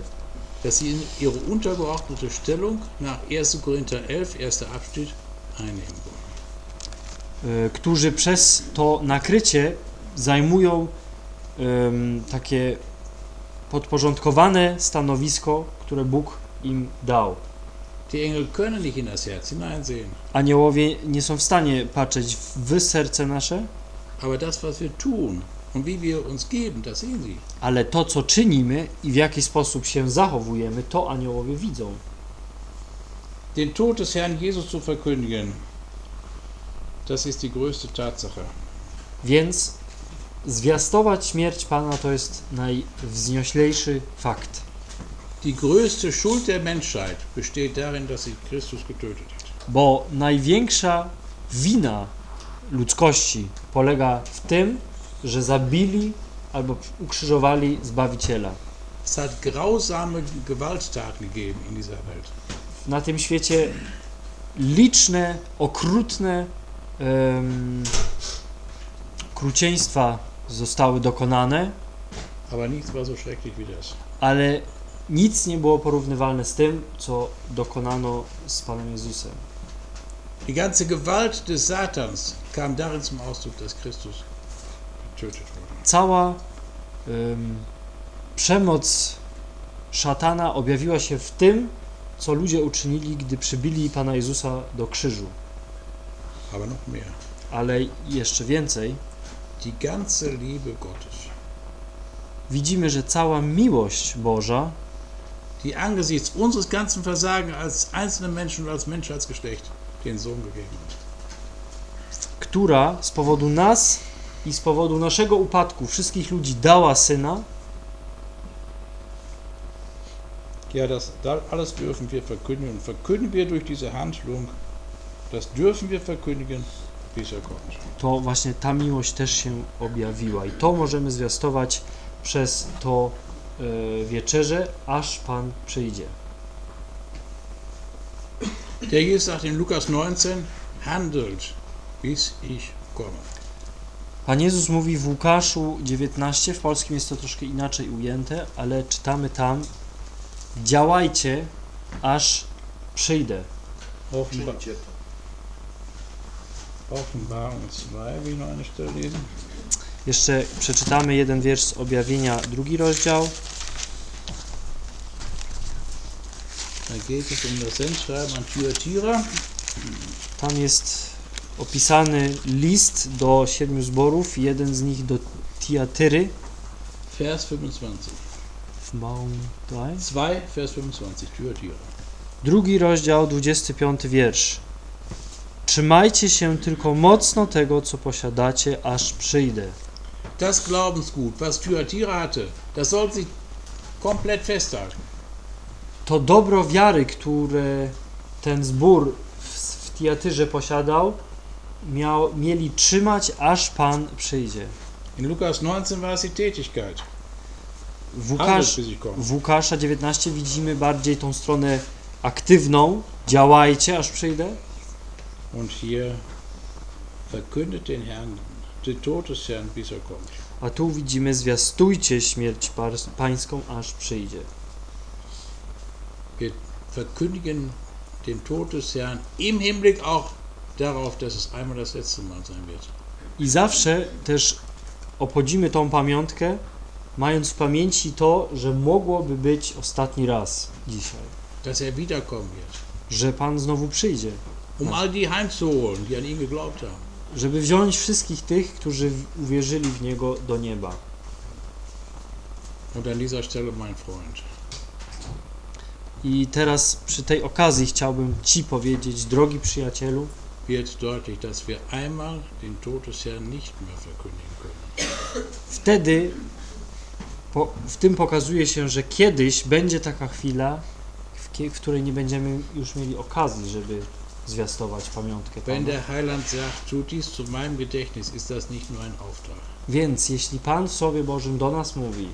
dass sie in ihre untergeordnete Stellung nach 1. Korinther 11, erster Abschnitt, einnehmen wollen. y, którzy przez to nakrycie zajmują takie podporządkowane stanowisko, które Bóg im dał. Die Engel können nicht in das Herz hineinsehen, Aniołowie nie są w stanie patrzeć w serce nasze, aber das, was wir tun und wie wir uns geben, das sehen sie. ale to, co czynimy i w jaki sposób się zachowujemy, to aniołowie widzą. Den Tod des Herrn Jesus zu verkündigen, das ist die größte Tatsache. Więc zwiastować śmierć Pana to jest najwznioślejszy fakt. Die größte Schuld der Menschheit besteht darin, dass sie Christus getötet hat. Bo największa wina ludzkości polega w tym, że zabili albo ukrzyżowali Zbawiciela. Es hat grausame Gewalttaten gegeben in dieser Welt. Na tym świecie liczne, okrutne em, okrucieństwa zostały dokonane, Aber nichts war so schrecklich wie das. ale nic nie było porównywalne z tym, co dokonano z Panem Jezusem. Die ganze Gewalt des Satans kam darin zum Ausdruck, dass Christus getötet wurde. Cała em, Przemoc szatana objawiła się w tym, co ludzie uczynili, gdy przybili Pana Jezusa do krzyżu. Aber noch mehr. Ale jeszcze więcej, Die ganze Liebe Gottes, widzimy, że cała miłość Boża, die angesichts unseres ganzen Versagen als einzelne Menschen und als Menschheitsgeschlecht den Sohn gegeben hat. która z powodu nas i z powodu naszego upadku wszystkich ludzi dała Syna, Ja, das da alles dürfen wir verkündigen. Und verkündigen wir durch diese Handlung, das dürfen wir verkündigen, bis er kommt. to właśnie ta miłość też się objawiła. I to możemy zwiastować przez to wieczerze, aż Pan przyjdzie. Der Jesus sagt in Lukas 19, handelt, bis ich komme. Pan Jezus mówi w Łukaszu 19, w polskim jest to troszkę inaczej ujęte, ale czytamy tam: Działajcie, aż przyjdę. Czyńcie to. Offenbarung 2, will ich noch eine Stelle lesen? Jeszcze przeczytamy jeden wiersz z objawienia, drugi rozdział. Da geht es um das Sendschreiben an Thyatira. Tam jest opisany list do siedmiu zborów, jeden z nich do Tiatyry. Vers 25. W małym daj. 2, Vers 25, Thyatira. Drugi rozdział, 25 wiersz. Trzymajcie się tylko mocno tego, co posiadacie, aż przyjdę. Das Glaubensgut, was Thyatira hatte, das soll sich komplett festhalten. To dobro wiary, które ten zbór w, w Tiatyrze posiadał, miał, mieli trzymać, aż Pan przyjdzie. In Lukas 19 war es die Tätigkeit. W, Łukasz, w Łukasza 19 widzimy bardziej tą stronę aktywną. Działajcie, aż przyjdę. Und hier verkündet den Herrn, den Tod des Herrn, bis er kommt. A tu widzimy, zwiastujcie śmierć pańską, aż przyjdzie. Verkündigen den Tod des Herrn im Hinblick auch darauf, dass es einmal das letzte Mal sein wird. I zawsze też obchodzimy tą pamiątkę, mając w pamięci to, że mogłoby być ostatni raz dzisiaj. Dass er wiederkommen wird, Że Pan znowu przyjdzie, um all die heimzuholen, die an ihn geglaubt haben. żeby wziąć wszystkich tych, którzy uwierzyli w Niego do nieba. Und an dieser Stelle, mein Freund, I teraz przy tej okazji chciałbym Ci powiedzieć, drogi przyjacielu, wird deutlich, dass wir einmal den Tod des Herrn nicht mehr verkündigen können. wtedy po, w tym pokazuje się, że kiedyś będzie taka chwila, w, w której nie będziemy już mieli okazji, żeby zwiastować pamiątkę Wenn Pana. der Heiland sagt, tu dies zu meinem Gedächtnis, ist das nicht nur ein Auftrag. Więc jeśli Pan w Słowie Bożym do nas mówi,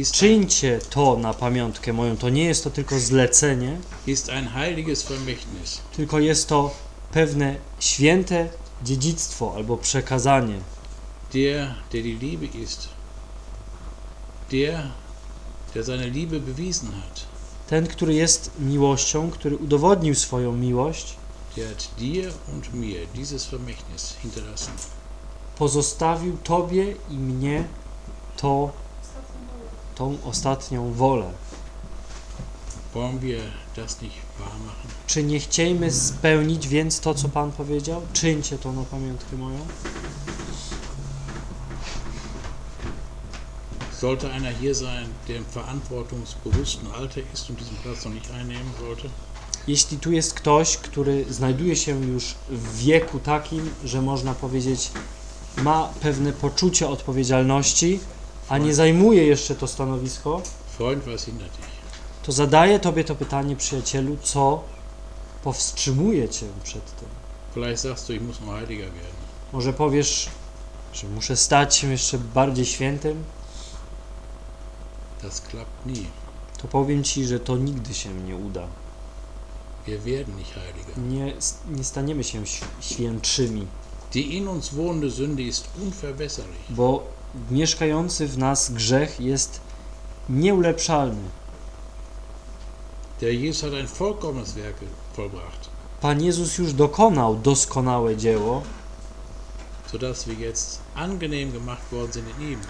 Ist, czyńcie to na pamiątkę moją, to nie jest to tylko zlecenie, ist ein heiliges Vermächtnis. tylko jest to pewne święte dziedzictwo albo przekazanie. Der, der die Liebe ist, der, der seine Liebe bewiesen hat, Ten, który jest miłością, który udowodnił swoją miłość, der hat dir und mir dieses Vermächtnis hinterlassen. pozostawił Tobie i mnie to, tą ostatnią wolę. Czy nie chciejmy spełnić więc to, co Pan powiedział? Czyńcie to na pamiątkę moją. Sollte einer hier sein, der im verantwortungsbewussten Alter ist und diesen Platz noch nicht einnehmen sollte? Jeśli tu jest ktoś, który znajduje się już w wieku takim, że można powiedzieć, ma pewne poczucie odpowiedzialności, a nie zajmuje jeszcze to stanowisko, Freund, was hindert dich? to zadaję Tobie to pytanie, przyjacielu, co powstrzymuje Cię przed tym? Vielleicht sagst du, ich muss noch heiliger werden. Może powiesz, że muszę stać się jeszcze bardziej świętym? Das klappt nie. To powiem Ci, że to nigdy się nie uda. Wir werden nicht heiliger. Nie, nie staniemy się ś- świętszymi, Die in uns wohnende Sünde ist bo mieszkający w nas grzech jest nieulepszalny. Der Jesus hat ein vollkommenes Werk vollbracht, Pan Jezus już dokonał doskonałe dzieło, sodass wir jetzt angenehm gemacht worden sind in ihm.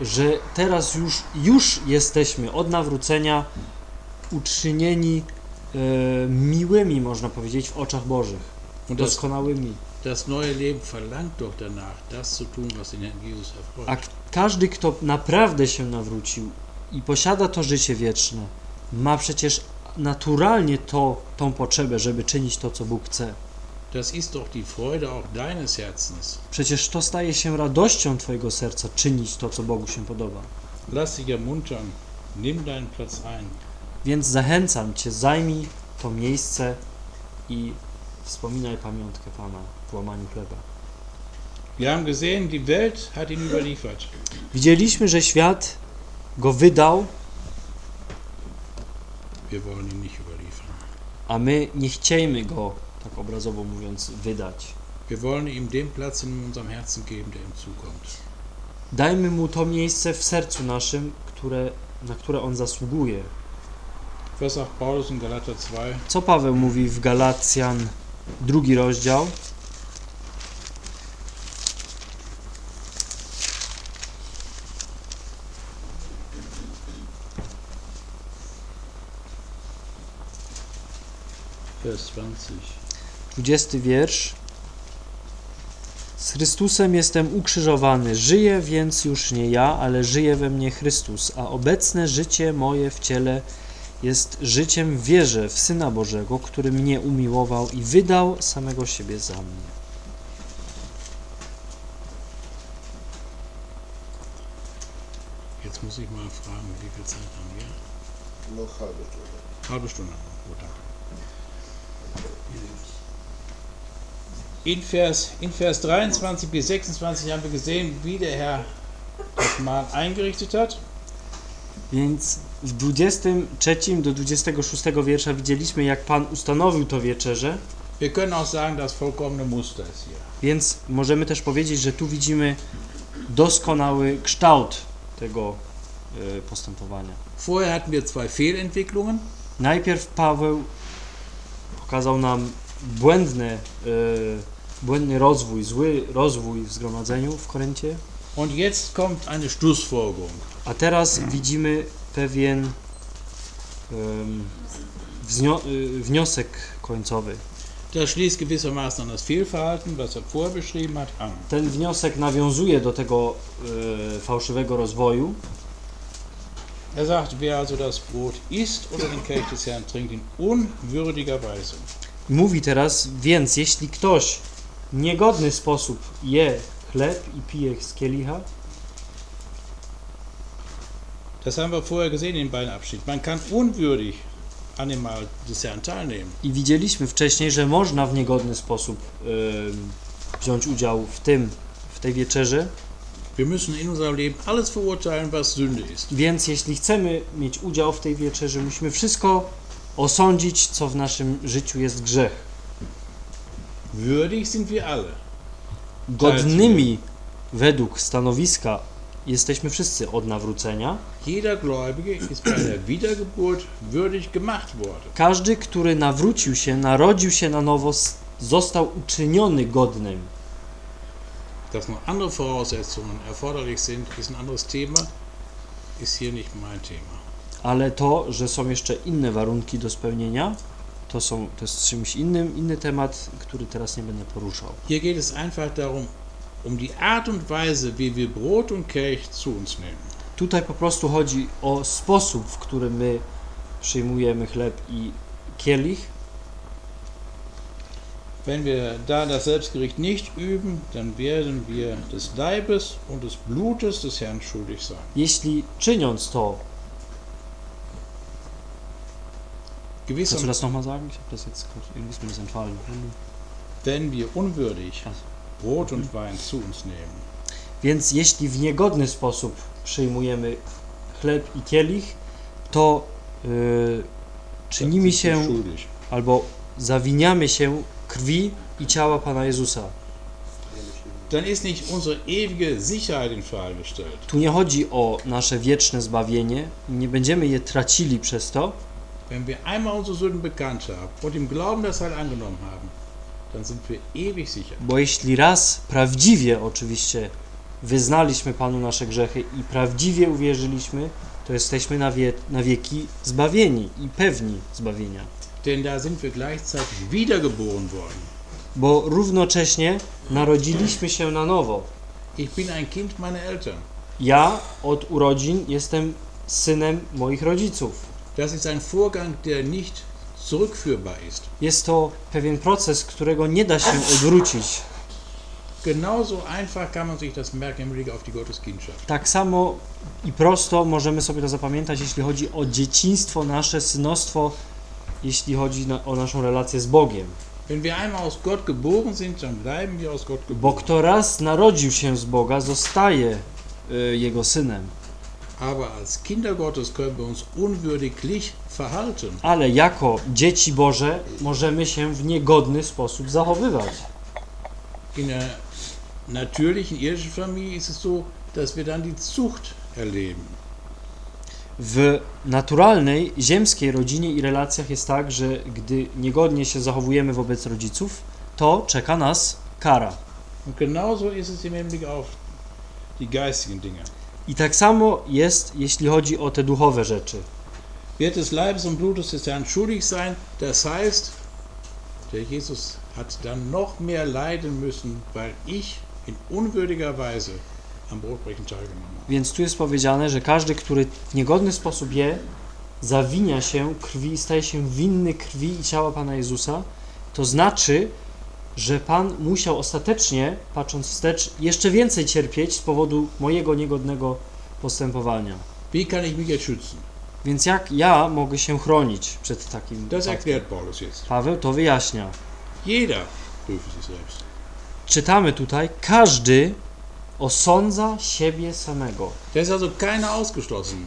że teraz już, już jesteśmy od nawrócenia uczynieni e, miłymi, można powiedzieć, w oczach Bożych, doskonałymi. Das neue Leben verlangt doch danach, das zu tun, was den Herrn Jesus erfreut. A każdy, kto naprawdę się nawrócił i posiada to życie wieczne, ma przecież naturalnie to, tą potrzebę, żeby czynić to, co Bóg chce. Das ist doch die Freude auch deines Herzens. Przecież to staje się radością Twojego serca, czynić to, co Bogu się podoba. Lass dich ermuntern. Nimm deinen Platz ein. Więc zachęcam Cię, zajmij to miejsce i wspominaj pamiątkę Pana łamaniu chleba. Wir haben gesehen, die Welt hat ihn überliefert. Widzieliśmy, że świat go wydał, Wir wollen ihn nicht überliefern. a my nie chciejmy go, tak obrazowo mówiąc, wydać. Wir wollen ihm den Platz in unserem Herzen geben, der ihm zukommt. Dajmy mu to miejsce w sercu naszym, które, na które on zasługuje. Was sagt Paulus in Galater 2? Co Paweł mówi w Galacjan, drugi rozdział, 20. 20 wiersz. Z Chrystusem jestem ukrzyżowany. Żyję więc już nie ja, ale żyje we mnie Chrystus, a obecne życie moje w ciele jest życiem w wierze w Syna Bożego, który mnie umiłował i wydał samego siebie za mnie. Jetzt muss ich mal fragen, wie viel Zeit haben wir? Noch halbe Stunde. Halbe Stunde. Gut, danke. In Vers, in Vers 23 bis 26 haben wir gesehen, wie der Herr das Mahl eingerichtet hat. Więc w 23 do 26 wiersza widzieliśmy, jak Pan ustanowił to wieczerze, Wir können auch sagen, das vollkommene Muster ist hier. więc możemy też powiedzieć, że tu widzimy doskonały kształt tego e, postępowania. Vorher hatten wir zwei Fehlentwicklungen. Najpierw Paweł pokazał nam błędne, e, błędny rozwój, zły rozwój w zgromadzeniu w Koryncie, Und jetzt kommt eine Schlussfolgerung. a teraz widzimy pewien em, wznio, y, wniosek końcowy. Schließt gewissermaßen an das Fehlverhalten, was er vorher beschrieben hat, an. Ten wniosek nawiązuje do tego e, fałszywego rozwoju. Er sagt, wer also das Brot isst oder den Kelch des Herrn trinkt in unwürdiger Weise, Mówi teraz, więc jeśli ktoś w niegodny sposób je chleb i pije z kielicha, Das haben wir vorher gesehen beiden Abschnitten. Man kann unwürdig an dem Mahl des Herrn teilnehmen. i widzieliśmy wcześniej, że można w niegodny sposób em, wziąć udział w tym, w tej wieczerzy, Wir müssen in unserem Leben alles verurteilen, was Sünde ist. więc jeśli chcemy mieć udział w tej wieczerzy, musimy wszystko osądzić, co w naszym życiu jest grzech. Würdig sind wir alle. Godnymi według stanowiska jesteśmy wszyscy od nawrócenia. Jeder Gläubige ist bei der Wiedergeburt würdig gemacht worden. Każdy, który nawrócił się, narodził się na nowo, został uczyniony godnym. Dass noch andere Voraussetzungen erforderlich sind, ist ein anderes Thema, ist hier nicht mein Thema. Ale to, że są jeszcze inne warunki do spełnienia, to, są, to jest czymś innym, inny temat, który teraz nie będę poruszał. Hier geht es einfach darum, um die Art und Weise, wie wir Brot und Kelch zu uns nehmen. Tutaj po prostu chodzi o sposób, w którym my przyjmujemy chleb i kielich. Wenn wir da das Selbstgericht nicht üben, dann werden wir des Leibes und des Blutes des Herrn schuldig sein. Jeśli czyniąc to, kannst du Gewisser, das nochmal sagen? Ich habe das jetzt gerade irgendwie ist mir das entfallen. wenn wir unwürdig. Brot und Wein zu uns nehmen, Więc jeśli w niegodny sposób przyjmujemy chleb i kielich, to yy, czynimy wir się albo zawiniamy się krwi i ciała Pana Jezusa. Dann ist nicht unsere ewige Sicherheit in Frage gestellt. Tu nie chodzi o nasze wieczne zbawienie, nie będziemy je tracili przez to, Wenn wir einmal unsere Sünden bekannt haben und im Glauben das Heil angenommen haben, dann sind wir ewig sicher. bo jeśli raz prawdziwie oczywiście wyznaliśmy Panu nasze grzechy i prawdziwie uwierzyliśmy, to jesteśmy na, wie, na wieki zbawieni i pewni zbawienia. Denn da sind wir gleichzeitig wiedergeboren worden. Bo równocześnie narodziliśmy się na nowo. Ich bin ein Kind meiner Eltern. Ja od urodzin jestem synem moich rodziców. Das ist ein Vorgang, der nicht zurückführbar ist. Jest to pewien proces, którego nie da się odwrócić. Genauso einfach kann man sich das merken im Blick auf die Gotteskindschaft. Tak samo i prosto możemy sobie to zapamiętać, jeśli chodzi o dzieciństwo nasze, synostwo, jeśli chodzi na, o naszą relację z Bogiem. Wenn wir einmal aus Gott geboren sind, dann bleiben wir aus Gott Bo geboren. kto raz narodził się z Boga, zostaje y, Jego synem. Aber als Kinder Gottes können wir uns unwürdiglich verhalten. Ale jako dzieci Boże możemy się w niegodny sposób zachowywać. In der natürlichen irdischen Familie ist es so, dass wir dann die Zucht erleben. W naturalnej, ziemskiej rodzinie i relacjach jest tak, że gdy niegodnie się zachowujemy wobec rodziców, to czeka nas kara. Und genauso ist es im Hinblick auf die geistigen Dinge. I tak samo jest, jeśli chodzi o te duchowe rzeczy. Wird des Leibes und Blutes des Herrn schuldig sein, das heißt, der Jesus hat dann noch mehr leiden müssen, weil ich in unwürdiger Weise am Brotbrechen teilgenommen habe. Więc tu jest powiedziane, że każdy, który w niegodny sposób je, zawinia się krwi, staje się winny krwi i ciała Pana Jezusa, to znaczy, że Pan musiał ostatecznie, patrząc wstecz, jeszcze więcej cierpieć z powodu mojego niegodnego postępowania. Wie kann ich mich? Więc jak ja mogę się chronić przed takim Das erklärt Paulus jetzt. Paweł to wyjaśnia. Jeder prüfe sich selbst. Czytamy tutaj, każdy osądza siebie samego. Da ist also keiner ausgeschlossen.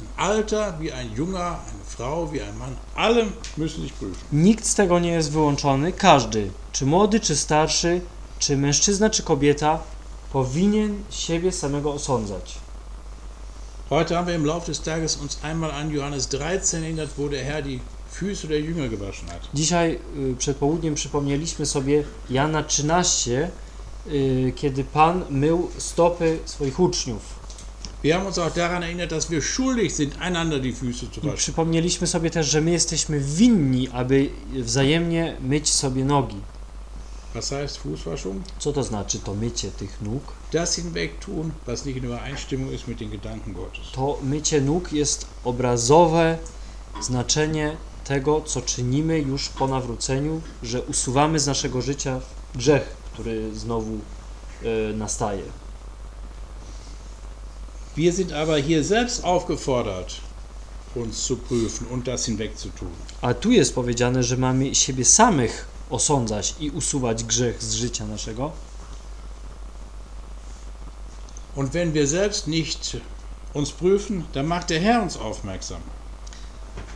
Ein Alter wie ein Junger, eine Frau wie ein Mann, alle müssen sich prüfen. Nikt z tego nie jest wyłączony. Każdy, czy młody, czy starszy, czy mężczyzna, czy kobieta, powinien siebie samego osądzać. Heute haben wir im Laufe des Tages uns einmal an Johannes 13 erinnert, wo der Herr die Füße der Jünger gewaschen hat. Dzisiaj y, przed południem przypomnieliśmy sobie Jana 13, y, kiedy Pan mył stopy swoich uczniów. Wir haben uns auch daran erinnert, dass wir schuldig sind, einander die Füße zu I waschen. przypomnieliśmy sobie też, że my jesteśmy winni, aby wzajemnie myć sobie nogi. Was heißt Fußwaschung? Co to znaczy to mycie tych nóg? Das hinwegtun, was nicht in Übereinstimmung ist mit den Gedanken Gottes. To mycie nóg jest obrazowe znaczenie tego, co czynimy już po nawróceniu, że usuwamy z naszego życia grzech, który znowu e, nastaje. Wir sind aber hier selbst aufgefordert, uns zu prüfen und das hinwegzutun. A tu jest powiedziane, że mamy siebie samych osądzać i usuwać grzech z życia naszego. Und wenn wir selbst nicht uns prüfen, dann macht der Herr uns aufmerksam.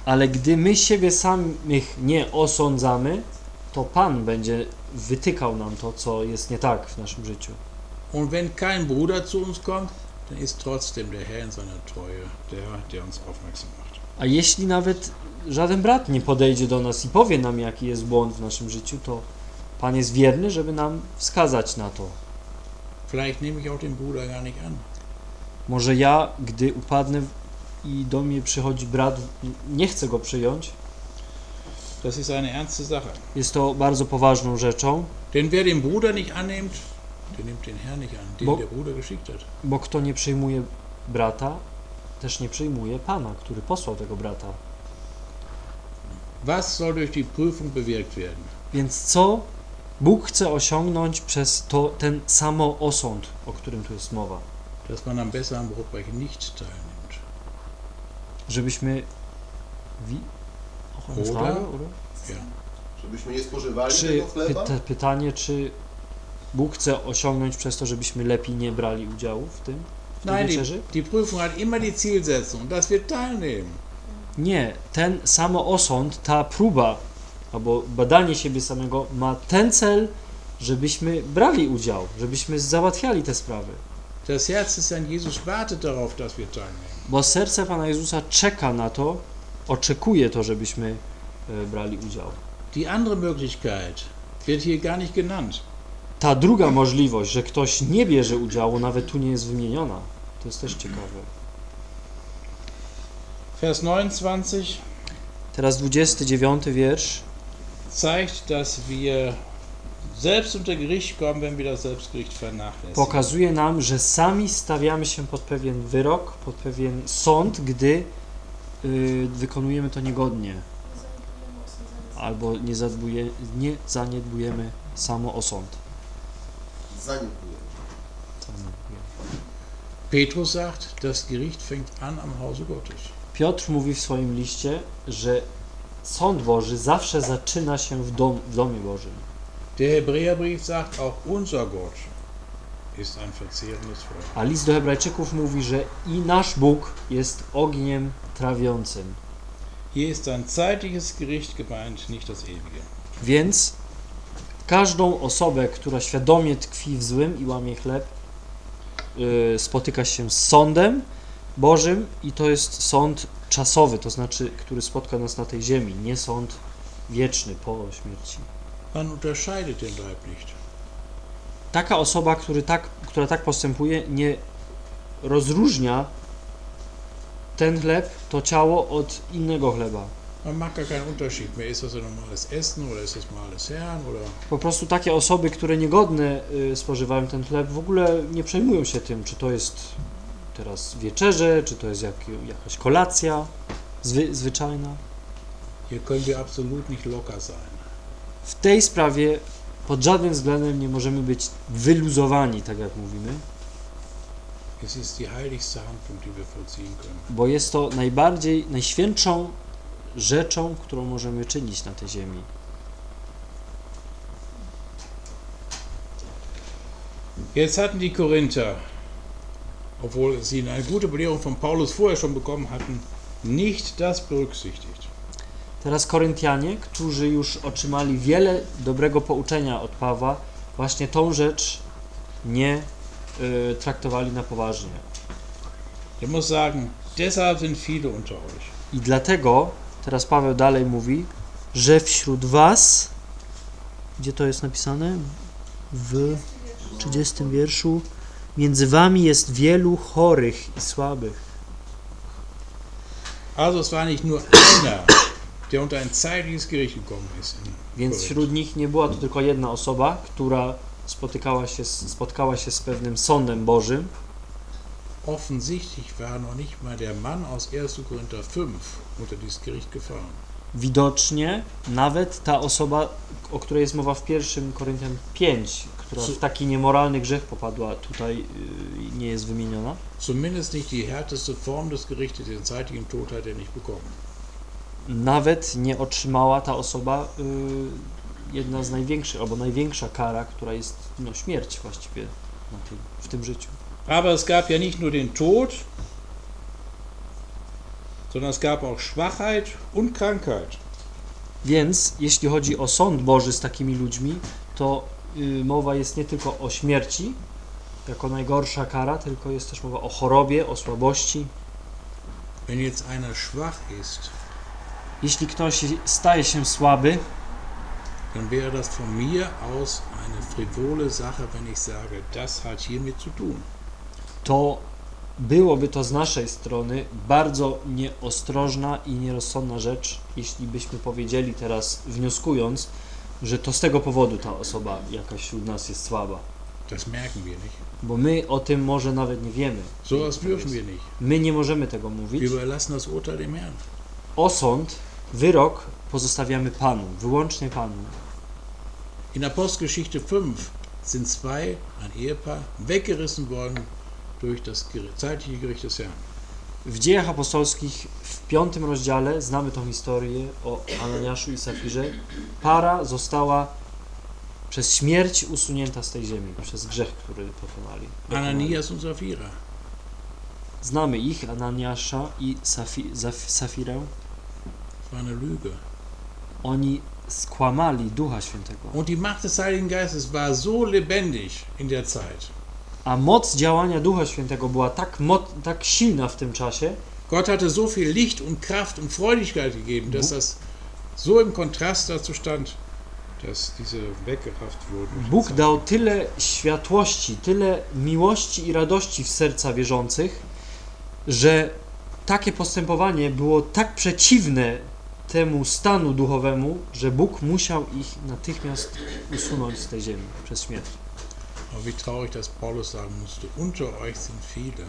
Ale gdy my siebie samych nie osądzamy, to Pan będzie wytykał nam to, co jest nie tak w naszym życiu. Und wenn kein Bruder zu uns kommt, dann ist trotzdem der Herr in seiner Treue der, der uns aufmerksam macht. A jeśli nawet żaden brat nie podejdzie do nas i powie nam, jaki jest błąd w naszym życiu, to Pan jest wierny, żeby nam wskazać na to. Może ja, gdy upadnę i do mnie przychodzi brat, nie chcę go przyjąć, Das ist eine ernste Sache. jest to bardzo poważną rzeczą, Denn wer den Bruder nicht annimmt, der nimmt den Herrn nicht an, den Bo- der Bruder geschickt hat. bo kto nie przyjmuje brata, też nie przyjmuje Pana, który posłał tego brata. Was soll durch die Prüfung bewirkt werden? Więc co Bóg chce osiągnąć przez to, ten samo osąd, o którym tu jest mowa? Dass man am besser am nicht teilnimmt. Żebyśmy... Wi... Och, eine Oder- Frage, oder? Ja. Żebyśmy nie spożywali Czy tego chleba? pyta, pytanie, czy Bóg chce osiągnąć przez to, żebyśmy lepiej nie brali udziału w tym? Nein, die, die Prüfung hat immer die Zielsetzung, dass wir teilnehmen. Nie, ten samo osąd, ta próba albo badanie siebie samego ma ten cel, żebyśmy brali udział, żebyśmy załatwiali te sprawy. Das Herz des Herrn Jesus wartet darauf, dass wir teilnehmen. Bo serce Pana Jezusa czeka na to, oczekuje to, żebyśmy e, brali udział. Die andere Möglichkeit wird hier gar nicht genannt. ta druga możliwość, że ktoś nie bierze udziału, nawet tu nie jest wymieniona. To jest też ciekawe. Vers 29 Teraz 29 wiersz. zeigt, dass wir selbst unter Gericht kommen, wenn wir das Selbstgericht vernachlässigen. Pokazuje nam, że sami stawiamy się pod pewien wyrok, pod pewien sąd, gdy y, wykonujemy to niegodnie. Albo nie, zadbuje, nie zaniedbujemy samo o sąd. Zaniedbujemy. Petrus sagt, das Gericht fängt an am Hause Gottes. Piotr mówi w swoim liście, że sąd Boży zawsze zaczyna się w, dom, w domie Bożym. Der Hebräerbrief sagt, auch unser Gott ist ein verzehrendes Feuer. A list do Hebrajczyków mówi, że i nasz Bóg jest ogniem trawiącym. Hier ist ein zeitliches Gericht gemeint, nicht das ewige. Więc każdą osobę, która świadomie tkwi w złym i łamie chleb, spotyka się z sądem Bożym i to jest sąd czasowy, to znaczy, który spotka nas na tej ziemi, nie sąd wieczny po śmierci. Man unterscheidet den Leib nicht. Taka osoba, który tak, która tak postępuje, nie rozróżnia ten chleb, to ciało od innego chleba. Man macht gar keinen Unterschied mehr. Ist das ein normales Essen oder ist das mal des Herrn oder Po prostu takie osoby, które niegodne y, spożywają ten chleb, w ogóle nie przejmują się tym, czy to jest teraz wieczerze, czy to jest jak, jakaś kolacja zwy, zwyczajna. hier können wir absolut nicht locker sein. W tej sprawie pod żadnym względem nie możemy być wyluzowani, tak jak mówimy, Es ist die heiligste Handlung, die wir vollziehen können. bo jest to najbardziej, najświętszą rzeczą, którą możemy czynić na tej ziemi. Jetzt hatten die Korinther, obwohl sie eine gute Belehrung von Paulus vorher schon bekommen hatten, nicht das berücksichtigt. Teraz Koryntianie, którzy już otrzymali wiele dobrego pouczenia od Pawła, właśnie tą rzecz nie y, traktowali na poważnie. Ich muss sagen, deshalb sind viele unter euch. I dlatego teraz Paweł dalej mówi, że wśród was, gdzie to jest napisane? W 30 wierszu. Między wami jest wielu chorych i słabych. Also es war nicht nur einer, der unter ein zeitliches Gericht gekommen ist. Więc wśród nich nie była to tylko jedna osoba, która spotykała się, spotkała się z pewnym sądem Bożym. Offensichtlich war noch nicht mal der Mann aus 1. Korinther 5 unter dieses Gericht gefallen. Widocznie nawet ta osoba, o której jest mowa w 1 Koryntian 5, która w taki niemoralny grzech popadła, tutaj yy, nie jest wymieniona. Zumindest nicht die härteste Form des Gerichtes, den zeitigen Tod hat er nicht bekommen. Nawet nie otrzymała ta osoba yy, jedna z największych, albo największa kara, która jest no, śmierć właściwie na tym, w tym życiu. Aber es gab ja nicht nur den Tod, sondern es gab auch Schwachheit und Krankheit. Więc jeśli chodzi o sąd Boży z takimi ludźmi, to y, mowa jest nie tylko o śmierci jako najgorsza kara, tylko jest też mowa o chorobie, o słabości. Wenn jetzt einer schwach ist, Jeśli ktoś staje się słaby, dann wäre das von mir aus eine frivole Sache, wenn ich sage, das hat hiermit zu tun. to byłoby to z naszej strony bardzo nieostrożna i nierozsądna rzecz, jeśli byśmy powiedzieli teraz, wnioskując, że to z tego powodu ta osoba jakaś wśród nas jest słaba. Das merken wir nicht. Bo my o tym może nawet nie wiemy. Sowas dürfen wir nicht. My nie możemy tego mówić. Wir überlassen das Urteil dem Herrn. Osąd, wyrok pozostawiamy Panu, wyłącznie Panu. In Apostelgeschichte 5 sind zwei, ein Ehepaar, weggerissen worden durch das zeitliche Gericht des Herrn. W dziejach apostolskich w piątym rozdziale znamy tą historię o Ananiaszu i Safirze. Para została przez śmierć usunięta z tej ziemi, przez grzech, który pokonali. Ananias und Sapphira. Znamy ich, Ananiasza i Safi, Zaf, Safirę. Oni skłamali Ducha Świętego. Und die Macht des Heiligen Geistes war so lebendig in der Zeit. A moc działania Ducha Świętego była tak, tak silna w tym czasie, Gott hatte so viel Licht und Kraft und Freudigkeit gegeben, dass das so im Kontrast dazu stand, dass diese weggerafft wurden. Bóg dał tyle światłości, tyle miłości i radości w serca wierzących, że takie postępowanie było tak przeciwne temu stanu duchowemu, że Bóg musiał ich natychmiast usunąć z tej ziemi przez śmierć. Wie traurig, dass Paulus sagen musste, unter euch sind viele.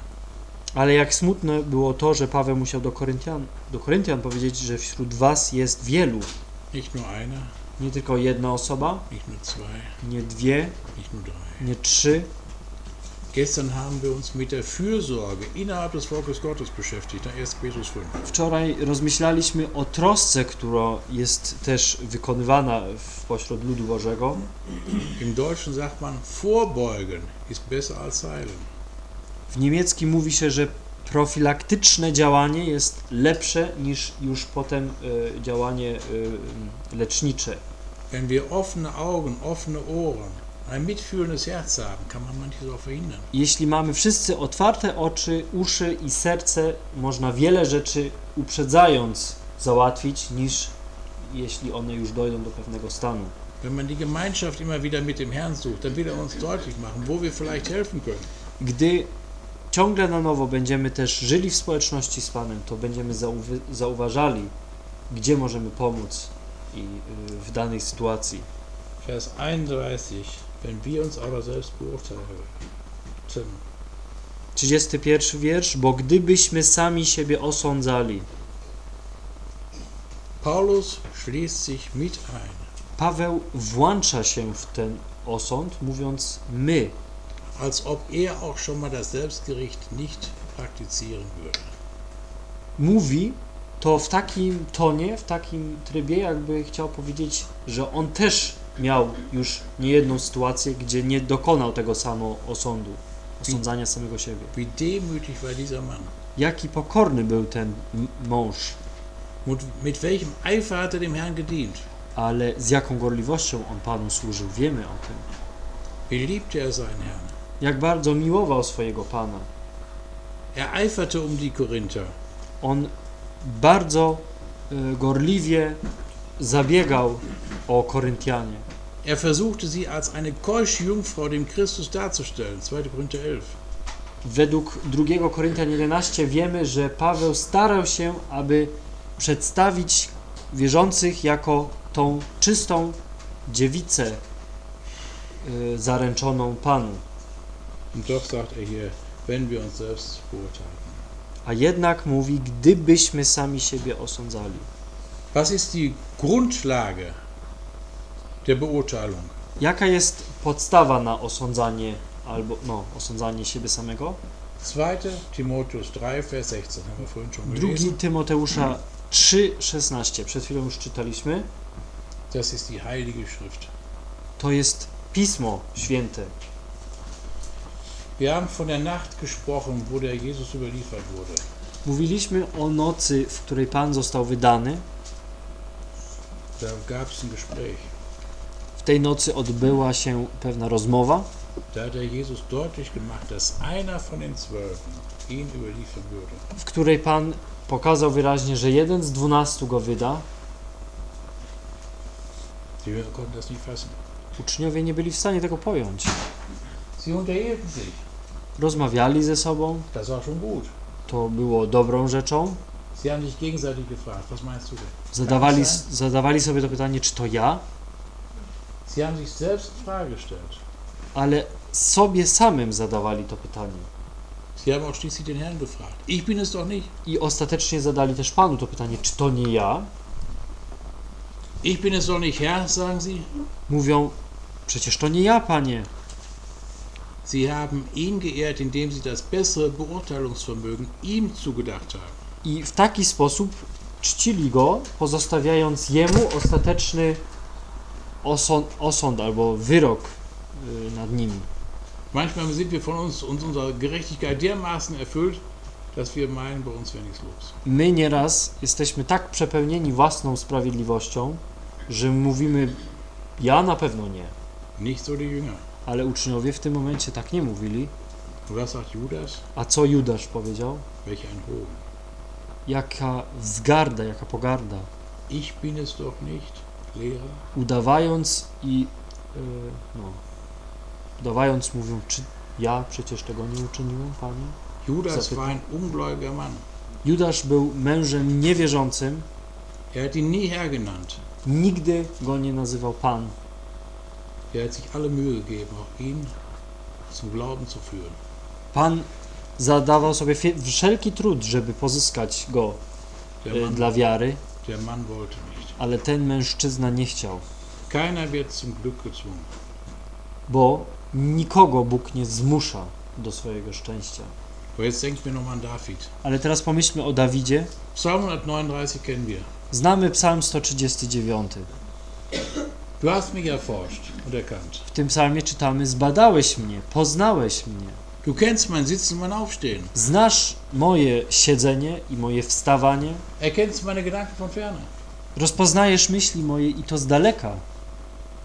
Ale jak smutne było to, że Paweł musiał do Koryntian, do Koryntian powiedzieć, że wśród was jest wielu, Nicht nur einer, nie tylko jedna osoba, nicht nur zwei, nie dwie, nicht nur drei. nie trzy. Gestern haben wir uns mit der Fürsorge innerhalb des Volkes Gottes beschäftigt, na 1. Petrus 5. Wczoraj rozmyślaliśmy o trosce, która jest też wykonywana w pośród ludu Bożego. Im Deutschen sagt man, vorbeugen ist besser als heilen. W niemieckim mówi się, że profilaktyczne działanie jest lepsze niż już potem e, działanie e, lecznicze. Wenn wir offene Augen, offene Ohren, Jeśli mamy wszyscy otwarte oczy, uszy i serce, można wiele rzeczy uprzedzając załatwić, niż jeśli one już dojdą do pewnego stanu. Wenn man die Gemeinschaft immer wieder mit dem Herrn sucht, dann will er uns deutlich machen, wo wir vielleicht helfen können. Gdy ciągle na nowo będziemy też żyli w społeczności z Panem, to będziemy zauwy- zauważali, gdzie możemy pomóc i y, w danej sytuacji. Vers 31. Wenn wir uns aber selbst beurteilen, 31 wiersz, bo gdybyśmy sami siebie osądzali. Paulus schließt sich mit ein. Paweł włącza się w ten osąd, mówiąc my, als ob er auch schon mal das Selbstgericht nicht praktizieren würde. mówi to w takim tonie, w takim trybie, jakby chciał powiedzieć, że on też miał już niejedną sytuację, gdzie nie dokonał tego samo osądu, osądzania samego siebie. Wie demütig war dieser Mann. Jaki pokorny był ten mąż, mit welchem Eifer hat er dem Herrn gedient? ale z jaką gorliwością on Panu służył, wiemy o tym. Wie liebte er seinen Herrn? Jak bardzo miłował swojego Pana. Er eiferte um die Korinther. On bardzo y, gorliwie zabiegał o Koryntianie. Er versuchte sie als eine Keuschjungfrau dem Christus darzustellen. 2. Korinther 11. Według 2 Koryntian 11 wiemy, że Paweł starał się, aby przedstawić wierzących jako tą czystą dziewicę y, zaręczoną Panu. Und doch sagt er hier, wenn wir uns selbst beurteilen. A jednak mówi, gdybyśmy sami siebie osądzali. Was ist die Grundlage der Beurteilung? Jaka jest podstawa na osądzanie albo no, osądzanie siebie samego? 2. Timotheus 3, Vers 16 haben wir vorhin schon Drugi gelesen. Tymoteusza 3,16. Przed chwilą już czytaliśmy. Das ist die Heilige Schrift. To jest Pismo Święte. Wir haben von der Nacht gesprochen, wo der Jesus überliefert wurde. Mówiliśmy o nocy, w której Pan został wydany. Da gab es ein Gespräch. W tej nocy odbyła się pewna rozmowa. W której Pan pokazał wyraźnie, że jeden z dwunastu go wyda. Uczniowie nie byli w stanie tego pojąć. Rozmawiali ze sobą, to było dobrą rzeczą. Sie haben sich gegenseitig gefragt, was meinst du denn? Zadawali, zadawali sobie to pytanie, czy to ja, Sie haben sich selbst in Frage gestellt. ale sobie samym zadawali to pytanie. Sie haben auch schließlich den Herrn gefragt. Ich bin es doch nicht. I ostatecznie zadali też Panu to pytanie, czy to nie ja? Ich bin es doch nicht, Herr, sagen sie. Mówią, przecież to nie ja, Panie. Sie haben ihn geehrt, indem sie das bessere Beurteilungsvermögen ihm zugedacht haben. I w taki sposób czcili go, pozostawiając jemu ostateczny osąd, osąd albo wyrok y, nad nimi. Manchmal sind wir von uns, uns unserer Gerechtigkeit dermaßen erfüllt, dass wir meinen, bei uns wäre nichts los. My nieraz jesteśmy tak przepełnieni własną sprawiedliwością, że mówimy, ja na pewno nie. Nicht so die Jünger. Ale uczniowie w tym momencie tak nie mówili. Und was sagt Judas? A co Judasz powiedział? Welch ein Hohn. Jaka wzgarda, jaka pogarda. Ich bin es doch nicht. Lehrer, udawając i y, no, udawając mówią, czy ja przecież tego nie uczyniłem, Panie? Judas war ein ungläubiger Mann. Judasz był mężem niewierzącym, Er hat ihn nie Herr genannt. nigdy go nie nazywał Pan. Er hat sich alle Mühe gegeben, auch ihn zum Glauben zu führen. Pan zadawał sobie wszelki trud, żeby pozyskać go y, Mann, dla wiary, ale ten mężczyzna nie chciał, Keiner wird zum Glück gezwungen. bo nikogo Bóg nie zmusza do swojego szczęścia. Ale teraz pomyślmy o Dawidzie. Psalm 139 kennen wir. Znamy Psalm 139. Du hast mich erforscht und erkannt. W tym psalmie czytamy: Zbadałeś mnie, poznałeś mnie, Du kennst mein Sitzen mein Aufstehen. znasz moje siedzenie i moje wstawanie, Erkennst meine Gedanken von ferne. rozpoznajesz myśli moje i to z daleka.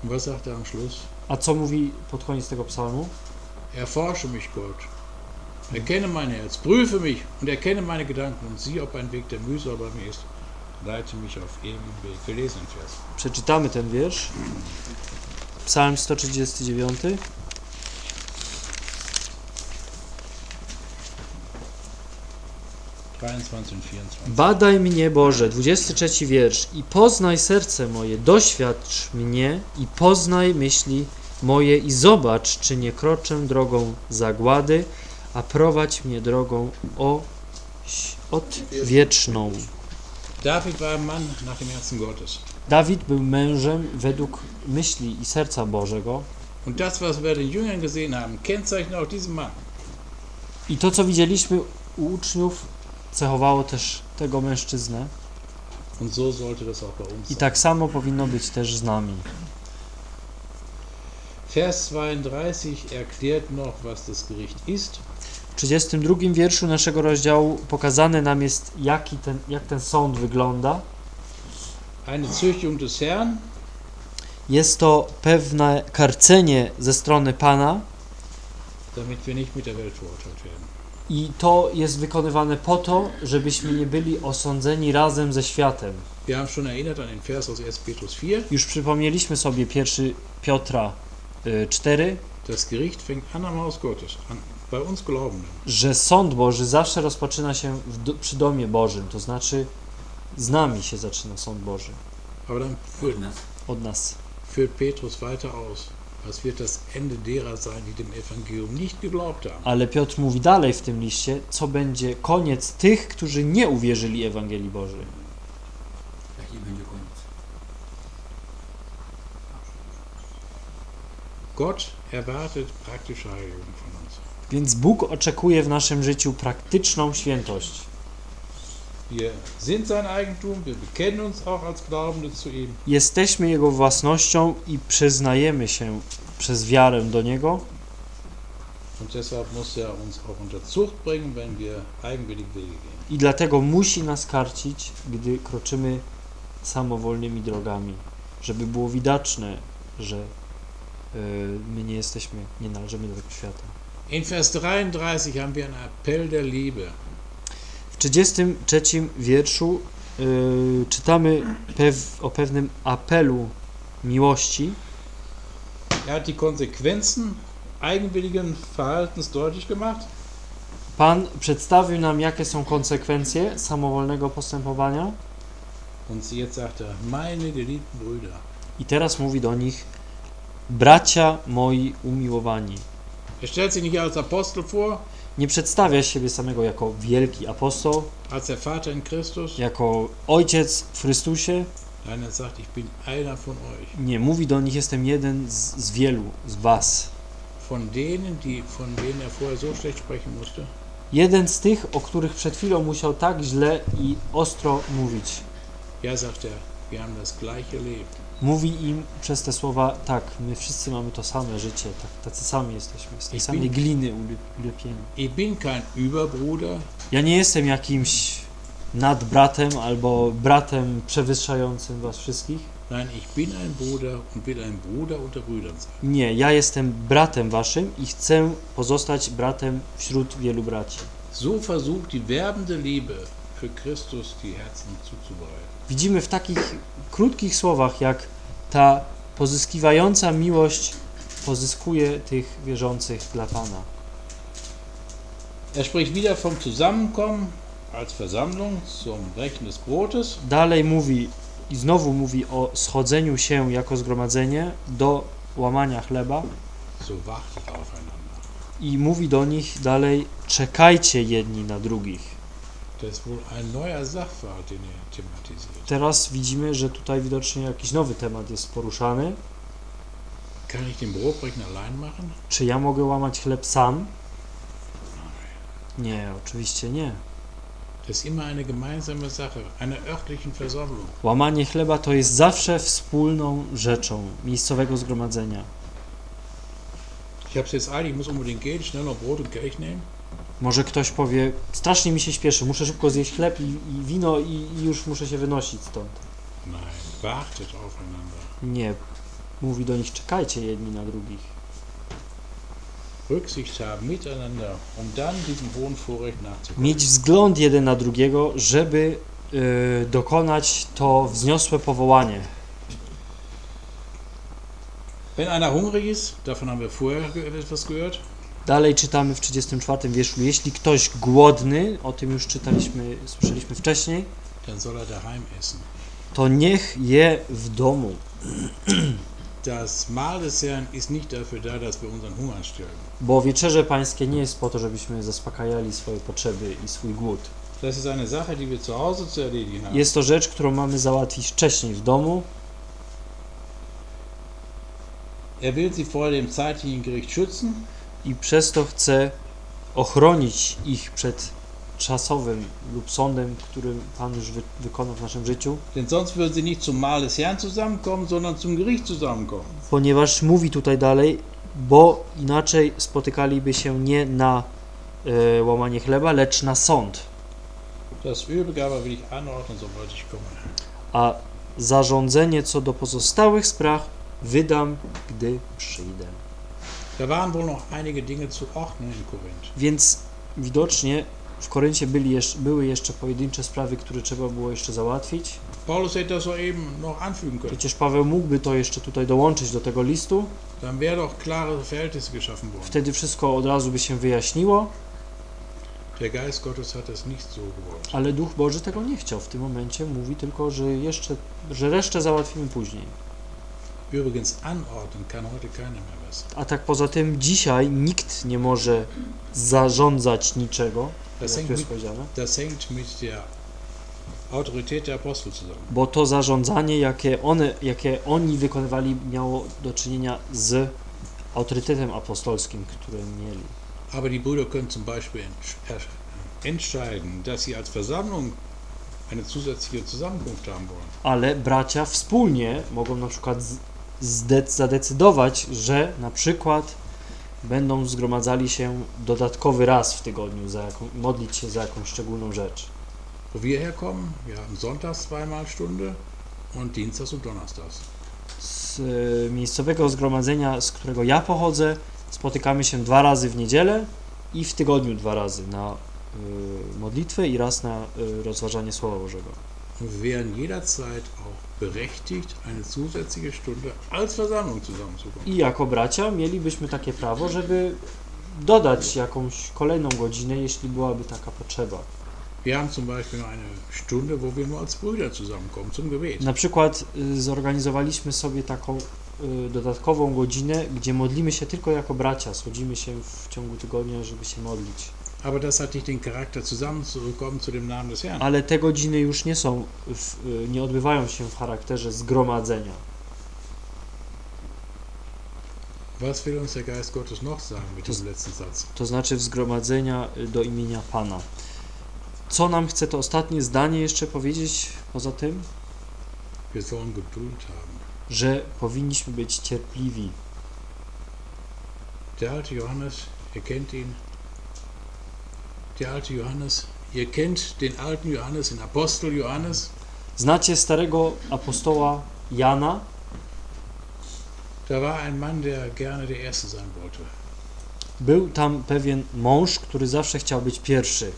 Was sagt er am Schluss? A co mówi pod koniec tego psalmu? Erforsche mich, Gott. Erkenne mein Herz, prüfe mich und erkenne meine Gedanken und sieh, ob ein Weg der Mühsal bei mir ist. Leite mich auf ewigen Weg. Wir lesen den Vers. Przeczytamy ten wiersz. Psalm 139. und 24. Badaj mnie, Boże, 23 wiersz. I poznaj serce moje, doświadcz mnie i poznaj myśli moje i zobacz, czy nie kroczę drogą zagłady, a prowadź mnie drogą o, odwieczną. David war ein Mann nach dem Herzen Gottes. Dawid był mężem według myśli i serca Bożego. Und das, was wir bei den Jüngern gesehen haben, kennzeichnet auch diesen Mann. I to, co widzieliśmy u uczniów, cechowało też tego mężczyznę. I tak samo powinno być też z nami. Vers 32 erklärt noch, was das Gericht ist. W 32 wierszu naszego rozdziału pokazane nam jest, jaki ten, jak ten sąd wygląda. Eine Züchtigung des Herrn Jest to pewne karcenie ze strony Pana damit wir nicht mit der Welt verurteilt werden. I to jest wykonywane po to, żebyśmy nie byli osądzeni razem ze światem. Wir haben schon erinnert an den Vers aus 1. Petrus 4. Już przypomnieliśmy sobie 1 Piotra y, 4, Das Gericht fängt an am Haus Gottes, an, bei uns Glaubenden. że sąd Boży zawsze rozpoczyna się w przy domie Bożym, to znaczy z nami się zaczyna sąd Boży, Aber dann führt, od nas. führt Petrus weiter aus. Was wird das Ende derer sein, die dem Evangelium nicht geglaubt haben? Ale Piotr mówi dalej w tym liście, co będzie koniec tych, którzy nie uwierzyli Ewangelii Bożej. Jaki będzie koniec? Gott erwartet praktische Heiligung von uns. Więc Bóg oczekuje w naszym życiu praktyczną świętość. Wir sind sein Eigentum, wir bekennen uns auch als Glaubende zu ihm. Jesteśmy Jego własnością i przyznajemy się przez wiarę do Niego Und deshalb muss er uns auch unter Zucht bringen, wenn wir eigenwillig Wege gehen. i dlatego musi nas karcić, gdy kroczymy samowolnymi drogami, żeby było widoczne, że y, my nie jesteśmy, nie należymy do tego świata. In Vers 33 haben wir einen Appell der Liebe. W 33 wierszu y, czytamy pew, o pewnym apelu miłości. Er hat die Konsequenzen eigenwilligen Verhaltens deutlich gemacht. Pan przedstawił nam, jakie są konsekwencje samowolnego postępowania, er, i teraz mówi do nich: Bracia moi umiłowani. Als Apostel vor, Nie przedstawia siebie samego jako wielki apostoł, als der Vater in Christus. jako ojciec w Chrystusie. Nein, er sagt, ich bin einer von euch. Nie, mówi do nich: Jestem jeden z, z wielu, z was. Von denen, die, von denen er vorher so schlecht sprechen musste. Jeden z tych, o których przed chwilą musiał tak źle i ostro mówić. Ja, sagt er, wir haben das gleiche Leben. Mówi im przez te słowa: Tak, my wszyscy mamy to same życie, tak, tacy sami jesteśmy, z tej Ich samej bin- gliny ulep- ulepieni. Ich bin kein Überbruder, Ja nie jestem jakimś nadbratem albo bratem przewyższającym was wszystkich. nein, ich bin ein Bruder und will ein Bruder unter Brüdern sein. Nie, ja jestem bratem waszym i chcę pozostać bratem wśród wielu braci. So versucht die werbende Liebe für Christus die Herzen zuzubereiten. Widzimy w takich krótkich słowach, jak ta pozyskiwająca miłość pozyskuje tych wierzących dla Pana. Er spricht wieder vom Zusammenkommen als Versammlung zum Brechen des Brotes. Dalej mówi i znowu mówi o schodzeniu się jako zgromadzenie do łamania chleba So wartet aufeinander. i mówi do nich dalej czekajcie jedni na drugich. Ist wohl ein neuer Sachverhalt, den er thematisiert. Teraz widzimy, że tutaj widocznie jakiś nowy temat jest poruszany. Kann ich den Brotbrechen allein machen? Czy ja mogę łamać chleb sam? Nie, oczywiście nie. Das ist immer eine gemeinsame Sache, einer örtlichen Versammlung. Łamanie chleba to jest zawsze wspólną rzeczą miejscowego zgromadzenia. Ich habe es jetzt eilig, ich muss unbedingt gehen, schnell noch Brot und Kelch nehmen. Może ktoś powie, strasznie mi się śpieszy, muszę szybko zjeść chleb i, i wino i, i już muszę się wynosić stąd. Nein, wartet aufeinander. Nie, mówi do nich, czekajcie jedni na drugich. Rücksicht haben miteinander, um dann diesem hohen Vorrecht nachzukommen. Mieć wzgląd jeden na drugiego, żeby y, dokonać to wzniosłe powołanie. Wenn einer hungrig ist, davon haben wir vorher etwas gehört, Dalej czytamy w 34 wierszu, jeśli ktoś głodny, o tym już czytaliśmy, słyszeliśmy wcześniej, er to niech je w domu. Das Mahl des Herrn ist nicht dafür da, dass wir unseren Hunger stillen. Bo wieczerze pańskie nie jest po to, żebyśmy zaspokajali swoje potrzeby i swój głód. Das ist eine Sache, die wir zu Hause zu erledigen haben. Jest to rzecz, którą mamy załatwić wcześniej w domu. Er will sie vor dem zeitlichen Gericht schützen, i przez to chce ochronić ich przed czasowym lub sądem, którym Pan już wy, wykonał w naszym życiu, denn sonst würden sie nicht zum Mahl des Herrn zusammenkommen, sondern zum Gericht zusammenkommen. ponieważ mówi tutaj dalej, bo inaczej spotykaliby się nie na e, łamanie chleba, lecz na sąd. Das Übrige aber will ich anordnen, sobald ich komme. A zarządzenie co do pozostałych spraw wydam, gdy przyjdę. Więc widocznie w Koryncie byli jeszcze, były jeszcze pojedyncze sprawy, które trzeba było jeszcze załatwić. Paulus hätte das soeben noch anfügen können. Przecież Paweł mógłby to jeszcze tutaj dołączyć do tego listu. Dann wäre doch klare Verhältnisse geschaffen worden. Wtedy wszystko od razu by się wyjaśniło, Der Geist Gottes hat es nicht so gewollt. ale Duch Boży tego nie chciał. W tym momencie mówi tylko, że jeszcze, że resztę załatwimy później. Übrigens, anordnen kann heute keiner mehr. A tak poza tym dzisiaj nikt nie może zarządzać niczego, jak hängt, jest mit, powiedziane, das hängt mit der Autorität der Apostel zusammen. bo to zarządzanie, jakie, one, jakie oni wykonywali, miało do czynienia z autorytetem apostolskim, który mieli. Aber die Brüder können zum Beispiel er- entscheiden, dass sie als Versammlung eine zusätzliche Zusammenkunft haben wollen. Ale bracia wspólnie mogą na przykład zadecydować, że na przykład będą zgromadzali się dodatkowy raz w tygodniu, za jaką, modlić się za jakąś szczególną rzecz. Wo wir herkommen, wir haben sonntags zweimal Stunde und dienstags und donnerstags. Z e, miejscowego zgromadzenia, z którego ja pochodzę, spotykamy się dwa razy w niedzielę i w tygodniu dwa razy na y, modlitwę i raz na y, rozważanie Słowa Bożego. Wir wären jederzeit auch berechtigt, eine zusätzliche Stunde als Versammlung zusammenzukommen. I jako bracia mielibyśmy takie prawo, żeby dodać jakąś kolejną godzinę, jeśli byłaby taka potrzeba. Wir haben zum Beispiel noch eine Stunde, wo wir nur als Brüder zusammenkommen zum Gebet. Na przykład y, zorganizowaliśmy sobie taką y, dodatkową godzinę, gdzie modlimy się tylko jako bracia. Schodzimy się w ciągu tygodnia, żeby się modlić. Dem. Ale te godziny już nie są, w, y, nie odbywają się w charakterze zgromadzenia. Was will uns der Geist Gottes noch sagen mit Das- diesem letzten Satz? To znaczy w zgromadzenia do imienia Pana. Co nam chce to ostatnie zdanie jeszcze powiedzieć poza tym? Wir sollen Geduld haben. Że powinniśmy być cierpliwi. Der alte Johannes, ihr kennt ihn. Der alte Johannes, ihr kennt den alten Johannes, den Apostel Johannes. Znacie starego apostoła Jana? Da war ein Mann, der gerne der Erste sein wollte. Był tam pewien mąż, który zawsze chciał być pierwszy.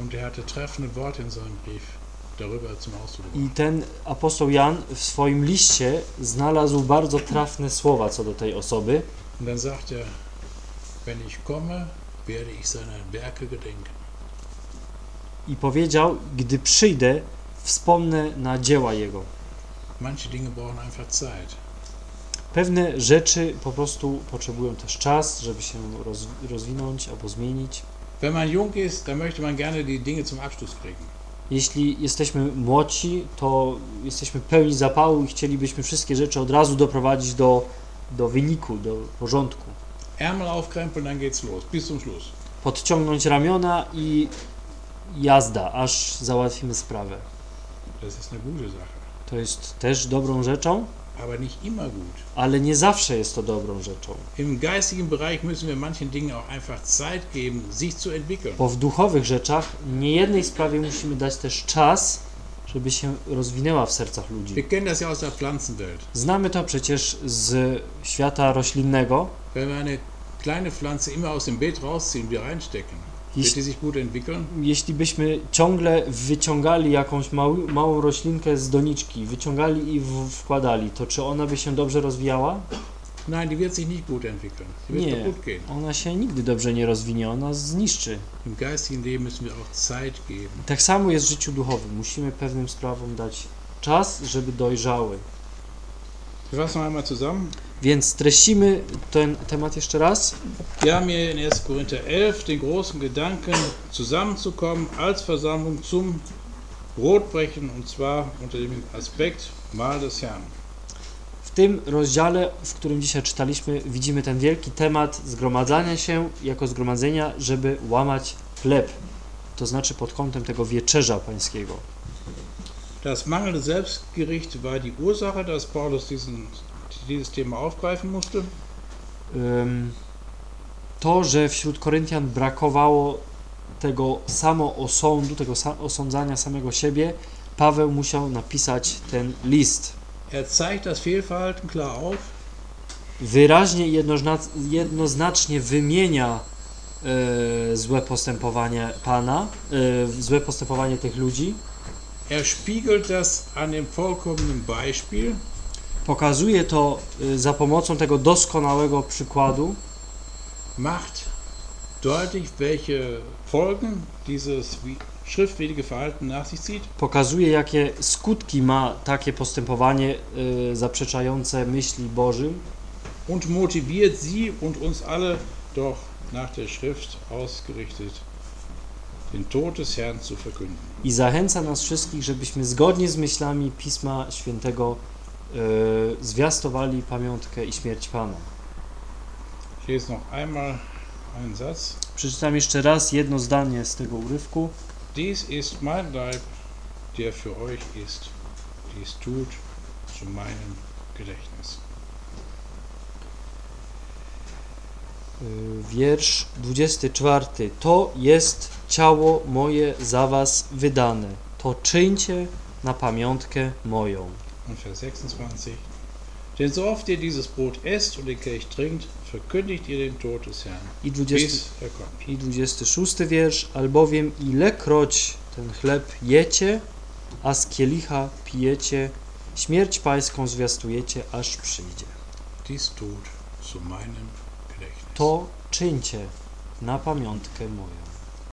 Und er hatte treffende Worte in seinem Brief. darüber zum Ausdruck I ten apostoł Jan w swoim liście znalazł bardzo trafne słowa co do tej osoby. Und dann sagt er, wenn ich komme, werde ich seiner Werke gedenken. I powiedział, gdy przyjdę, wspomnę na dzieła Jego. Manche Dinge brauchen einfach Zeit. Pewne rzeczy po prostu potrzebują też czas, żeby się roz, rozwinąć albo zmienić. Wenn man jung ist, dann möchte man gerne die Dinge zum Abschluss. Jeśli jesteśmy młodzi, to jesteśmy pełni zapału i chcielibyśmy wszystkie rzeczy od razu doprowadzić do, do wyniku, do porządku. Ärmel aufkrempeln, dann geht's los, bis zum Schluss. Podciągnąć ramiona i jazda, aż załatwimy sprawę. Das ist eine gute Sache. To jest też dobrą rzeczą, Aber nicht immer gut. ale nie zawsze jest to dobrą rzeczą. Im geistigen Bereich müssen wir manchen Dingen auch einfach Zeit geben, sich zu entwickeln. Bo w duchowych rzeczach niejednej sprawie musimy dać też czas, żeby się rozwinęła w sercach ludzi. Wir kennen das ja aus der Pflanzenwelt. Znamy to przecież z świata roślinnego. Wenn wir eine kleine Pflanze immer aus dem Beet rausziehen wieder reinstecken, wird Jeśli, die sich gut entwickeln? jeśli byśmy ciągle wyciągali jakąś mały, małą roślinkę z doniczki, wyciągali i w, wkładali, to czy ona by się dobrze rozwijała? Nein, die wird sich nicht gut entwickeln. Die wird Nie, kaputt gehen. ona się nigdy dobrze nie rozwinie, ona zniszczy. Im geistigen Leben müssen wir auch Zeit geben. Tak samo jest w życiu duchowym. Musimy pewnym sprawom dać czas, żeby dojrzały. Fassen noch einmal zusammen. Więc streścimy ten temat jeszcze raz. Wir haben hier in 1. Korinther 11 den großen Gedanken, zusammenzukommen als Versammlung zum Brotbrechen und zwar unter dem Aspekt Mahl des Herrn. W tym rozdziale, w którym dzisiaj czytaliśmy, widzimy ten wielki temat zgromadzania się jako zgromadzenia, żeby łamać chleb. To znaczy pod kątem tego wieczerza pańskiego. Das mangelnde Selbstgericht war die Ursache, dass Paulus diesen, dieses Thema aufgreifen musste. To, że wśród Koryntian brakowało tego samoosądu, tego osądzania samego siebie, Paweł musiał napisać ten list. Er zeigt das Fehlverhalten klar auf, wyraźnie i jednoznac- jednoznacznie wymienia e, złe postępowanie Pana, e, złe postępowanie tych ludzi, er spiegelt das an dem vollkommenen Beispiel, pokazuje to e, za pomocą tego doskonałego przykładu, macht deutlich, welche Folgen dieses schriftwidrige Verhalten nach sich zieht. pokazuje jakie skutki ma takie postępowanie e, zaprzeczające myśli Bożym. Und motiviert sie und uns alle doch nach der Schrift ausgerichtet, den Tod des Herrn zu verkünden. i zachęca nas wszystkich, żebyśmy zgodnie z myślami Pisma Świętego e, zwiastowali pamiątkę i śmierć Pana. Ich lese noch einmal einen Satz. Przeczytam jeszcze raz jedno zdanie z tego urywku. Dies ist mein Leib, der für euch ist. Dies tut zu meinem Gedächtnis. Y, Wiersz 24. To jest ciało moje za was wydane. To czyńcie na pamiątkę moją. Und Vers 26. Denn so oft ihr dieses Brot esst und den Kelch trinkt, verkündigt ihr den Tod des Herrn, I, 20, bis er kommt. I 26 wiersz. Albowiem ilekroć ten chleb jecie, a z kielicha pijecie, śmierć pańską zwiastujecie, aż przyjdzie. Dies tut zu meinem Gedächtnis. To czyńcie na pamiątkę moją.